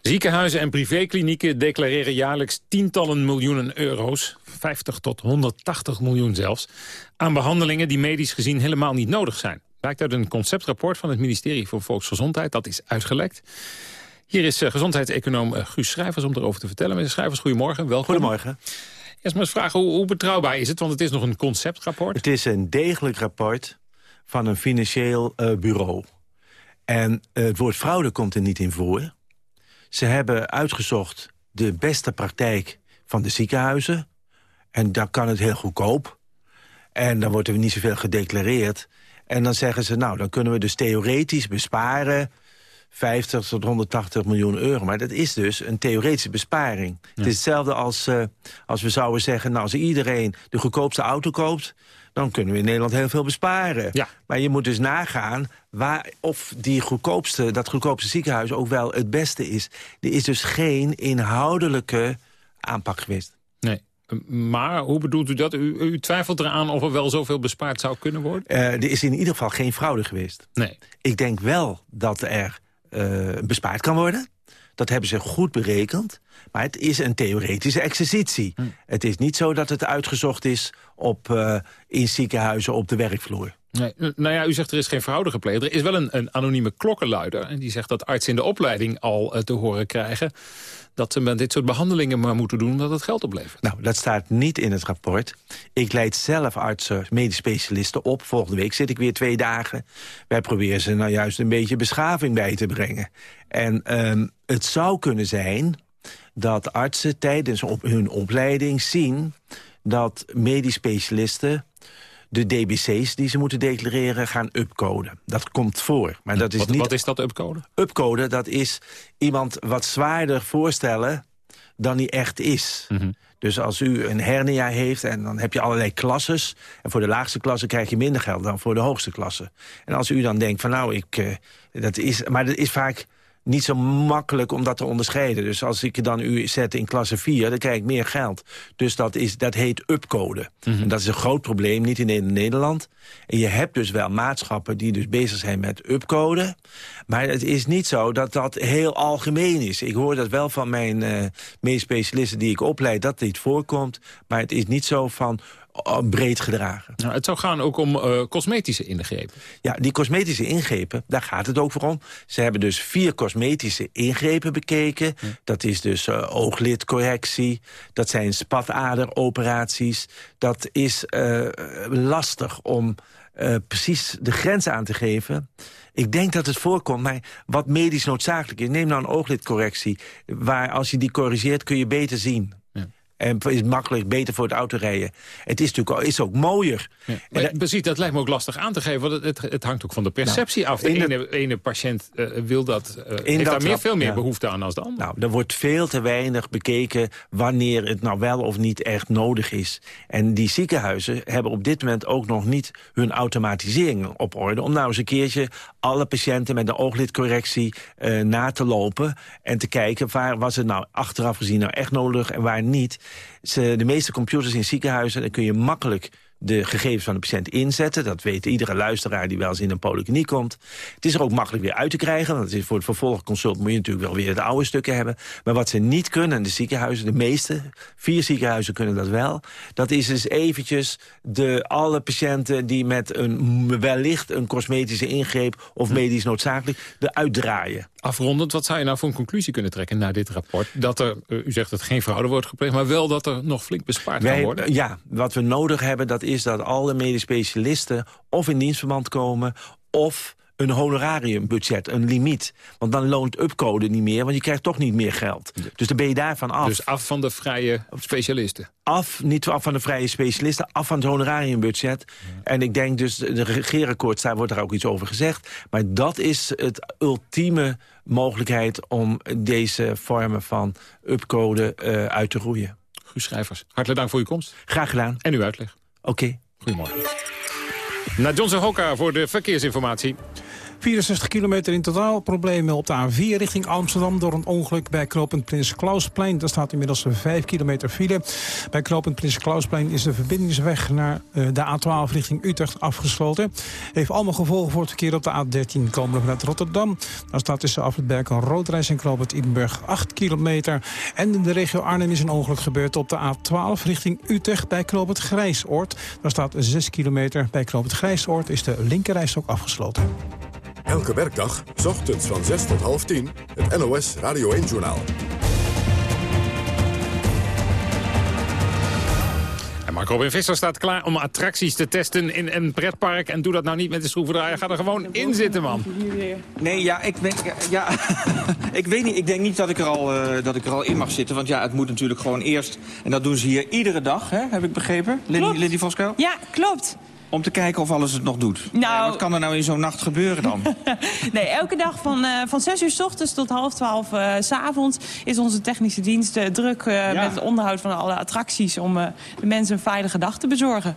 Ziekenhuizen en privéklinieken declareren jaarlijks tientallen miljoenen euro's... 50 tot 180 miljoen zelfs... aan behandelingen die medisch gezien helemaal niet nodig zijn. Blijkt uit een conceptrapport van het ministerie voor Volksgezondheid. Dat is uitgelekt. Hier is uh, gezondheidseconoom uh, Guus Schrijvers om erover te vertellen. Meneer Schrijvers, goedemorgen. Welkom. Goedemorgen. Eerst maar eens vragen, hoe, hoe betrouwbaar is het? Want het is nog een conceptrapport. Het is een degelijk rapport van een financieel uh, bureau. En het woord fraude komt er niet in voor. Ze hebben uitgezocht de beste praktijk van de ziekenhuizen. En dan kan het heel goedkoop. En dan wordt er niet zoveel gedeclareerd. En dan zeggen ze, nou, dan kunnen we dus theoretisch besparen... 50 tot 180 miljoen euro. Maar dat is dus een theoretische besparing. Ja. Het is hetzelfde als, uh, als we zouden zeggen... nou, als iedereen de goedkoopste auto koopt... dan kunnen we in Nederland heel veel besparen. Ja. Maar je moet dus nagaan waar, of die goedkoopste, dat goedkoopste ziekenhuis ook wel het beste is. Er is dus geen inhoudelijke aanpak geweest. Nee. Maar hoe bedoelt u dat? U, u, twijfelt eraan of er wel zoveel bespaard zou kunnen worden? Uh, er is in ieder geval geen fraude geweest. Nee. Ik denk wel dat er uh, bespaard kan worden. Dat hebben ze goed berekend. Maar het is een theoretische exercitie. Hm. Het is niet zo dat het uitgezocht is op, uh, in ziekenhuizen op de werkvloer. Nee, nou ja, u zegt er is geen fraude gepleegd. Er is wel een, een anonieme klokkenluider. En die zegt dat artsen in de opleiding al te horen krijgen dat ze met dit soort behandelingen maar moeten doen... omdat het geld oplevert. Nou, dat staat niet in het rapport. Ik leid zelf artsen, medisch specialisten op. Volgende week zit ik weer twee dagen. Wij proberen ze nou juist een beetje beschaving bij te brengen. En um, het zou kunnen zijn dat artsen tijdens op hun opleiding zien... dat medisch specialisten de DBC's die ze moeten declareren gaan upcoden. Dat komt voor. Maar dat is wat, niet... wat is dat upcoden? Upcoden, dat is iemand wat zwaarder voorstellen dan hij echt is. Mhm. Dus als u een hernia heeft en dan heb je allerlei klasses... en voor de laagste klasse krijg je minder geld dan voor de hoogste klasse. En als u dan denkt van nou, ik, uh, dat is... Maar dat is vaak niet zo makkelijk om dat te onderscheiden. Dus als ik dan u zet in klasse 4, dan krijg ik meer geld. Dus dat, is, dat heet upcode. Mhm. En dat is een groot probleem, niet in Nederland. En je hebt dus wel maatschappen die dus bezig zijn met upcode. Maar het is niet zo dat dat heel algemeen is. Ik hoor dat wel van mijn uh, specialisten die ik opleid, dat dit voorkomt. Maar het is niet zo van breed gedragen. Nou, het zou gaan ook om uh, cosmetische ingrepen. Ja, die cosmetische ingrepen, daar gaat het ook voor om. Ze hebben dus vier cosmetische ingrepen bekeken. Dat is dus uh, ooglidcorrectie, dat zijn spataderoperaties. Dat is uh, lastig om precies de grens aan te geven. Ik denk dat het voorkomt, maar wat medisch noodzakelijk is... neem nou een ooglidcorrectie, waar als je die corrigeert kun je beter zien. En is makkelijk, beter voor het autorijden. Het is natuurlijk is ook mooier. Ja, maar dat, precies, dat lijkt me ook lastig aan te geven. Want het, het, hangt ook van de perceptie nou, af. De ene, de, ene patiënt uh, wil dat, uh, heeft daar meer, veel meer ja. behoefte aan dan de ander. Nou, er wordt veel te weinig bekeken wanneer het nou wel of niet echt nodig is. En die ziekenhuizen hebben op dit moment ook nog niet hun automatisering op orde. Om nou eens een keertje alle patiënten met een ooglidcorrectie uh, na te lopen. En te kijken waar was het nou achteraf gezien nou echt nodig en waar niet. Ze, de meeste computers in ziekenhuizen, dan kun je makkelijk de gegevens van de patiënt inzetten. Dat weet iedere luisteraar die wel eens in een polykliniek komt. Het is er ook makkelijk weer uit te krijgen. Want voor het vervolgconsult moet je natuurlijk wel weer de oude stukken hebben. Maar wat ze niet kunnen, de ziekenhuizen, de meeste, vier ziekenhuizen kunnen dat wel. Dat is dus eventjes de, alle patiënten die met een wellicht een cosmetische ingreep of medisch noodzakelijk eruit draaien. Afrondend, wat zou je nou voor een conclusie kunnen trekken naar dit rapport? Dat er, u zegt dat geen fraude wordt gepleegd, maar wel dat er nog flink bespaard Wij, kan worden? Ja, wat we nodig hebben, dat is dat alle medisch specialisten of in dienstverband komen... of een honorariumbudget, een limiet. Want dan loont upcode niet meer, want je krijgt toch niet meer geld. Dus dan ben je daarvan af. Dus af van de vrije specialisten? Af, niet af van de vrije specialisten, af van het honorariumbudget. Ja. En ik denk dus, de regeerakkoord, daar wordt er ook iets over gezegd. Maar dat is het ultieme mogelijkheid om deze vormen van upcode uh, uit te roeien. Guus Schrijvers, hartelijk dank voor uw komst. Graag gedaan. En uw uitleg. Oké. Okay. Goedemorgen. Naar Johnson Hokka voor de verkeersinformatie. 64 kilometer in totaal. Problemen op de A4 richting Amsterdam door een ongeluk bij knooppunt Prins Klausplein. Daar staat inmiddels 5 kilometer file. Bij knooppunt Prins Klausplein is de verbindingsweg naar de A12 richting Utrecht afgesloten. Heeft allemaal gevolgen voor het verkeer op de A13 komende vanuit Rotterdam. Daar staat tussen Afritberg een roodreis en knooppunt Idenburg 8 kilometer. En in de regio Arnhem is een ongeluk gebeurd op de A12 richting Utrecht bij knooppunt Grijsoord. Daar staat 6 kilometer. Bij knooppunt Grijsoord is de linkerreis ook afgesloten. Elke werkdag, s ochtends van 6 tot half 10, het NOS Radio 1-journaal. Mark Robin Visser staat klaar om attracties te testen in een pretpark. En doe dat nou niet met de schroevendraaier. Ga er gewoon in zitten, man. Nee, ja, ik, ben, ja, ik weet niet. Ik denk niet dat ik, er al, uh, dat ik er al in mag zitten. Want ja, het moet natuurlijk gewoon eerst... En dat doen ze hier iedere dag, hè, heb ik begrepen. Lindy, Lindy Voskuil? Ja, klopt. Om te kijken of alles het nog doet. Nou, wat kan er nou in zo'n nacht gebeuren dan? nee, elke dag van, uh, van 6 uur s ochtends tot half 12 uh, s avonds... is onze technische dienst uh, druk ja. met het onderhoud van alle attracties... om de mensen een veilige dag te bezorgen.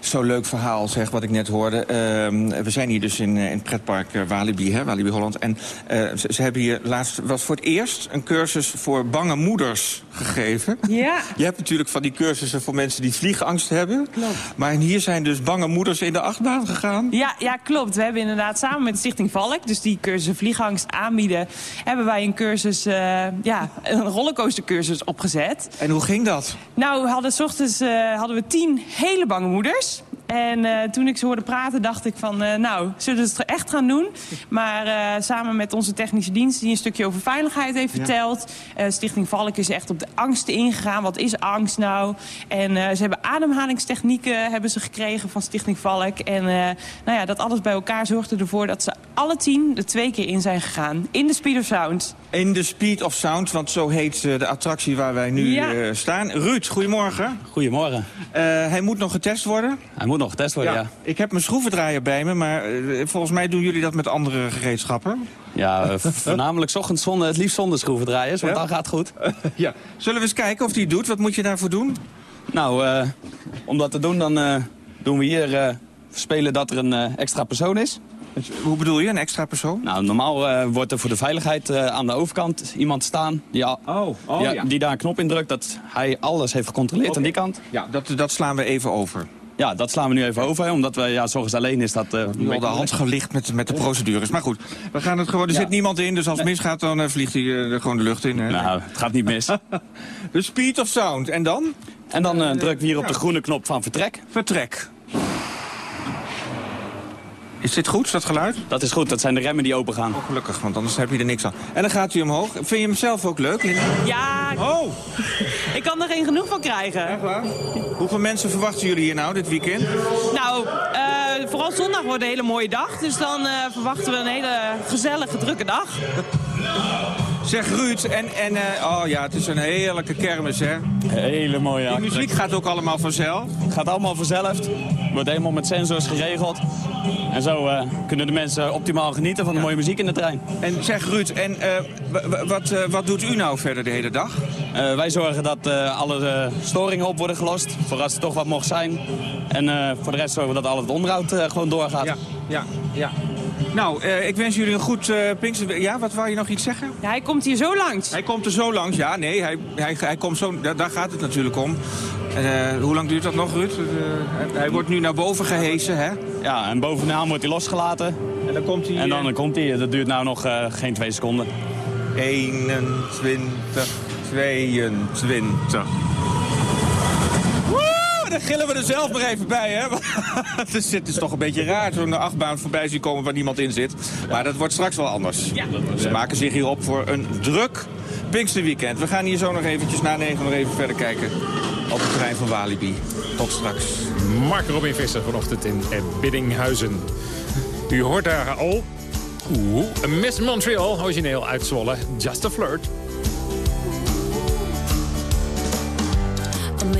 Zo'n leuk verhaal, zeg, wat ik net hoorde. Uh, we zijn hier dus in, in pretpark uh, Walibi, hè, Walibi Holland. En uh, ze, ze, hebben hier laatst, was voor het eerst een cursus voor bange moeders gegeven. Ja. Je hebt natuurlijk van die cursussen voor mensen die vliegangst hebben. Klopt. Maar hier zijn dus bange moeders in de achtbaan gegaan. Ja, ja, klopt. We hebben inderdaad samen met Stichting Valk, dus die cursussen vliegangst aanbieden, hebben wij een cursus, uh, ja, een rollercoastercursus opgezet. En hoe ging dat? Nou, we hadden s ochtends uh, hadden we tien hele bange moeders. En eh, toen ik ze hoorde praten, dacht ik van, uh, nou, zullen ze het echt gaan doen? Maar uh, samen met onze technische dienst, die een stukje over veiligheid heeft verteld. Stichting Valk is echt op de angsten ingegaan. Wat is angst nou? En ze hebben ademhalingstechnieken hebben ze gekregen van Stichting Valk. En nou ja, dat alles bij elkaar zorgde ervoor dat ze alle tien er twee keer in zijn gegaan. In de Speed of Sound. In de Speed of Sound, want zo heet de attractie waar wij nu ja. staan. Ruud, goedemorgen. Goedemorgen. hij moet nog getest worden? Hij moet nog getest worden, ja. Ik heb mijn schroevendraaier bij me, maar uh, volgens mij doen jullie dat met andere gereedschappen. Ja, uh, voornamelijk ochtends zonder, het liefst zonder schroevendraaiers, want ja? dan gaat het goed. ja. Zullen we eens kijken of die het doet? Wat moet je daarvoor doen? Nou, uh, om dat te doen, dan doen we hier spelen dat er een extra persoon is. Hoe bedoel je, een extra persoon? Nou, normaal uh, wordt er voor de veiligheid uh, aan de overkant iemand staan... Die, al, oh, oh, ja, ja. die daar een knop indrukt dat hij alles heeft gecontroleerd okay. aan die kant. Ja, dat, dat slaan we even over. Ja, dat slaan we nu even over, omdat we, ja, zorgens alleen is dat... Uh, nu al de hand gelicht met, met de procedures. Maar goed, we gaan het gewoon, er ja. zit niemand in, dus als het misgaat, dan uh, vliegt hij uh, gewoon de lucht in. Hè? Nou, het gaat niet mis. de speed of sound, en dan? En dan drukken we hier op de groene knop van vertrek. Vertrek. Is dit goed, dat geluid? Dat is goed, dat zijn de remmen die open gaan. Oh, gelukkig, want anders heb je er niks aan. En dan gaat hij omhoog. Vind je hem zelf ook leuk, Linda? Ja, oh. ik kan er geen genoeg van krijgen. Echt waar? Hoeveel mensen verwachten jullie hier nou dit weekend? Nou, uh, vooral zondag wordt een hele mooie dag. Dus dan uh, verwachten we een hele gezellige, drukke dag. Zeg Ruud, en, en uh, oh ja, het is een heerlijke kermis, hè? Hele mooie Die muziek gaat ook allemaal vanzelf? Het gaat allemaal vanzelf. Wordt helemaal met sensors geregeld. En zo uh, kunnen de mensen optimaal genieten van de mooie muziek in de trein. En zeg Ruud, en uh, wat, wat doet u nou verder de hele dag? wij zorgen dat alle storingen op worden gelost. Voor als er toch wat mocht zijn. En voor de rest zorgen we dat al het onderhoud gewoon doorgaat. Ja, ja, ja. Nou, uh, ik wens jullie een goed uh, Pinkster... Ja, wat wou je nog iets zeggen? Ja, hij komt hier zo langs. Hij komt er zo langs, ja. Nee, hij, hij, hij komt zo... Daar, daar gaat het natuurlijk om. Uh, hoe lang duurt dat nog, Ruud? hij wordt nu naar boven gehesen, hè? Ja, en bovenaan wordt hij losgelaten. En dan komt hij... En dan komt hij. Dat duurt nou nog geen twee seconden. 21, 22 dan gillen we er zelf maar even bij, hè? het is toch een beetje raar, zo'n achtbaan voorbij zien komen waar niemand in zit. Maar dat wordt straks wel anders. Ja. Ze maken zich hier op voor een druk Pinksterweekend. We gaan hier zo nog eventjes na negen nog even verder kijken op het terrein van Walibi. Tot straks. Mark Robin Visser vanochtend in Biddinghuizen. U hoort daar al... Oeh, Miss Montreal, origineel uit Zwolle. Just a Flirt.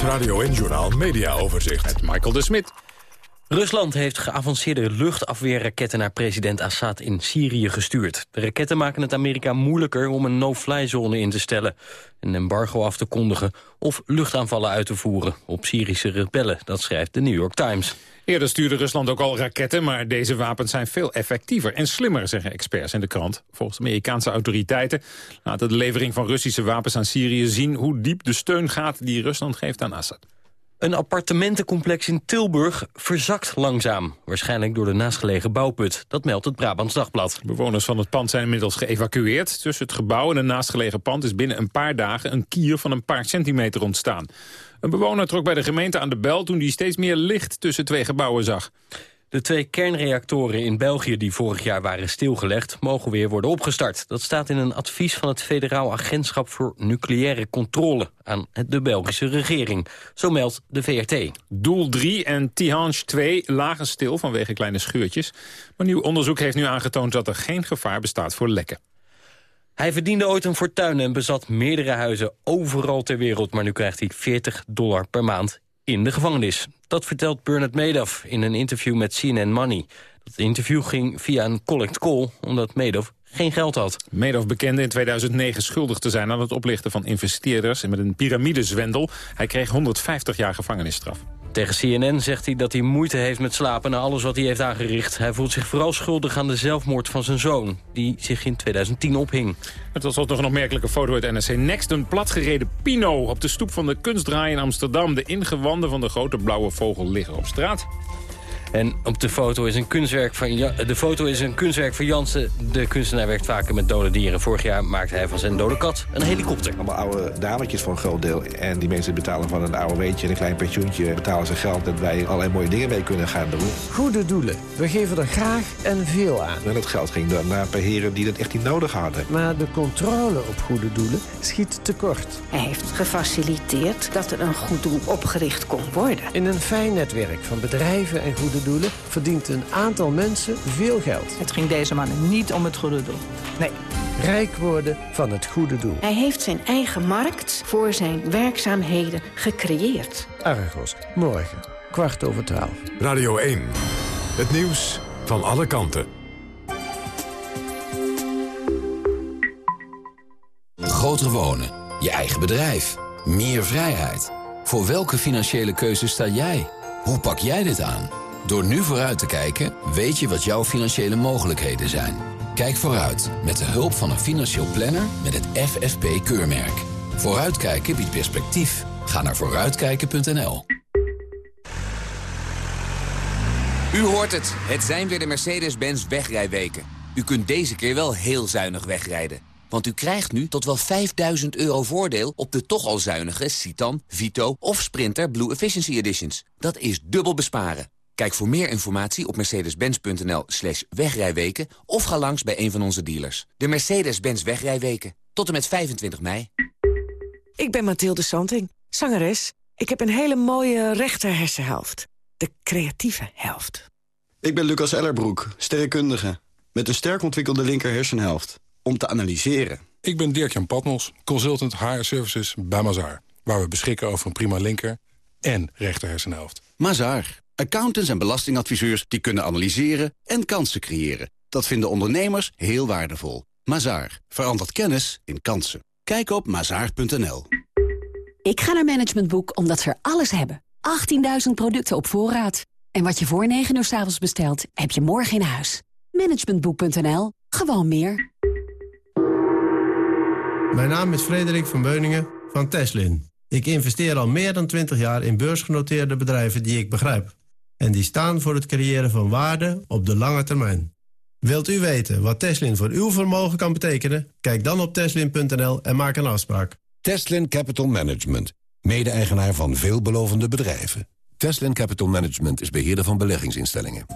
Radio en Journal Media Overzicht. Met Michael de Smit. Rusland heeft geavanceerde luchtafweerraketten naar president Assad in Syrië gestuurd. De raketten maken het Amerika moeilijker om een no-fly zone in te stellen, een embargo af te kondigen of luchtaanvallen uit te voeren op Syrische rebellen, dat schrijft de New York Times. Eerder stuurde Rusland ook al raketten, maar deze wapens zijn veel effectiever en slimmer, zeggen experts in de krant. Volgens Amerikaanse autoriteiten laten de levering van Russische wapens aan Syrië zien hoe diep de steun gaat die Rusland geeft aan Assad. Een appartementencomplex in Tilburg verzakt langzaam. Waarschijnlijk door de naastgelegen bouwput. Dat meldt het Brabants Dagblad. Bewoners van het pand zijn inmiddels geëvacueerd. Tussen het gebouw en het naastgelegen pand is binnen een paar dagen... een kier van een paar centimeter ontstaan. Een bewoner trok bij de gemeente aan de bel... toen hij steeds meer licht tussen twee gebouwen zag. De twee kernreactoren in België die vorig jaar waren stilgelegd... mogen weer worden opgestart. Dat staat in een advies van het Federaal Agentschap voor Nucleaire Controle... aan de Belgische regering. Zo meldt de VRT. Doel 3 en Tihange 2 lagen stil vanwege kleine scheurtjes. Maar nieuw onderzoek heeft nu aangetoond dat er geen gevaar bestaat voor lekken. Hij verdiende ooit een fortuin en bezat meerdere huizen overal ter wereld... maar nu krijgt hij 40 dollar per maand in de gevangenis. Dat vertelt Bernard Madoff in een interview met CNN Money. Dat interview ging via een collect call, omdat Madoff geen geld had. Madoff bekende in 2009 schuldig te zijn aan het oplichten van investeerders... en met een piramidezwendel. Hij kreeg 150 jaar gevangenisstraf. Tegen CNN zegt hij dat hij moeite heeft met slapen na alles wat hij heeft aangericht. Hij voelt zich vooral schuldig aan de zelfmoord van zijn zoon, die zich in 2010 ophing. Het was nog een opmerkelijke foto uit NRC Next. Een platgereden Pino op de stoep van de kunstdraai in Amsterdam. De ingewanden van de grote blauwe vogel liggen op straat. En op de foto is een kunstwerk van, de foto is een kunstwerk van Jansen. De kunstenaar werkt vaker met dode dieren. Vorig jaar maakte hij van zijn dode kat een helikopter. Allemaal oude dametjes voor een groot deel. En die mensen betalen van een oude weetje en een klein pensioentje... betalen ze geld dat wij allerlei mooie dingen mee kunnen gaan doen. Goede doelen. We geven er graag en veel aan. En dat geld ging dan naar heren die dat echt niet nodig hadden. Maar de controle op goede doelen schiet tekort. Hij heeft gefaciliteerd dat er een goed doel opgericht kon worden. In een fijn netwerk van bedrijven en goede doelen verdient een aantal mensen veel geld. Het ging deze man niet om het goede doel. Nee, rijk worden van het goede doel. Hij heeft zijn eigen markt voor zijn werkzaamheden gecreëerd. Argos, morgen, kwart over twaalf. Radio 1, het nieuws van alle kanten. Groter wonen, je eigen bedrijf, meer vrijheid. Voor welke financiële keuze sta jij? Hoe pak jij dit aan? Door nu vooruit te kijken, weet je wat jouw financiële mogelijkheden zijn. Kijk vooruit met de hulp van een financieel planner met het FFP-keurmerk. Vooruitkijken biedt perspectief. Ga naar vooruitkijken.nl. U hoort het. Het zijn weer de Mercedes-Benz wegrijweken. U kunt deze keer wel heel zuinig wegrijden. Want u krijgt nu tot wel 5000 euro voordeel op de toch al zuinige Citan, Vito of Sprinter Blue Efficiency Editions. Dat is dubbel besparen. Kijk voor meer informatie op mercedes-benz.nl slash wegrijweken... of ga langs bij een van onze dealers. De Mercedes-Benz wegrijweken. Tot en met 25 mei. Ik ben Mathilde Santing, zangeres. Ik heb een hele mooie rechter hersenhelft. De creatieve helft. Ik ben Lucas Ellerbroek, sterrenkundige. Met een sterk ontwikkelde linker hersenhelft. Om te analyseren. Ik ben Dirk-Jan Patmos, consultant HR Services bij Mazaar. Waar we beschikken over een prima linker en rechter hersenhelft. Mazaar. Accountants en belastingadviseurs die kunnen analyseren en kansen creëren. Dat vinden ondernemers heel waardevol. Mazaar. Verandert kennis in kansen. Kijk op mazaar.nl. Ik ga naar Management Boek omdat ze er alles hebben. 18.000 producten op voorraad. En wat je voor 9 uur s avonds bestelt, heb je morgen in huis. Managementboek.nl. Gewoon meer. Mijn naam is Frederik van Beuningen van Teslin. Ik investeer al meer dan 20 jaar in beursgenoteerde bedrijven die ik begrijp. En die staan voor het creëren van waarde op de lange termijn. Wilt u weten wat Teslin voor uw vermogen kan betekenen? Kijk dan op teslin.nl en maak een afspraak. Teslin Capital Management. Mede-eigenaar van veelbelovende bedrijven. Teslin Capital Management is beheerder van beleggingsinstellingen.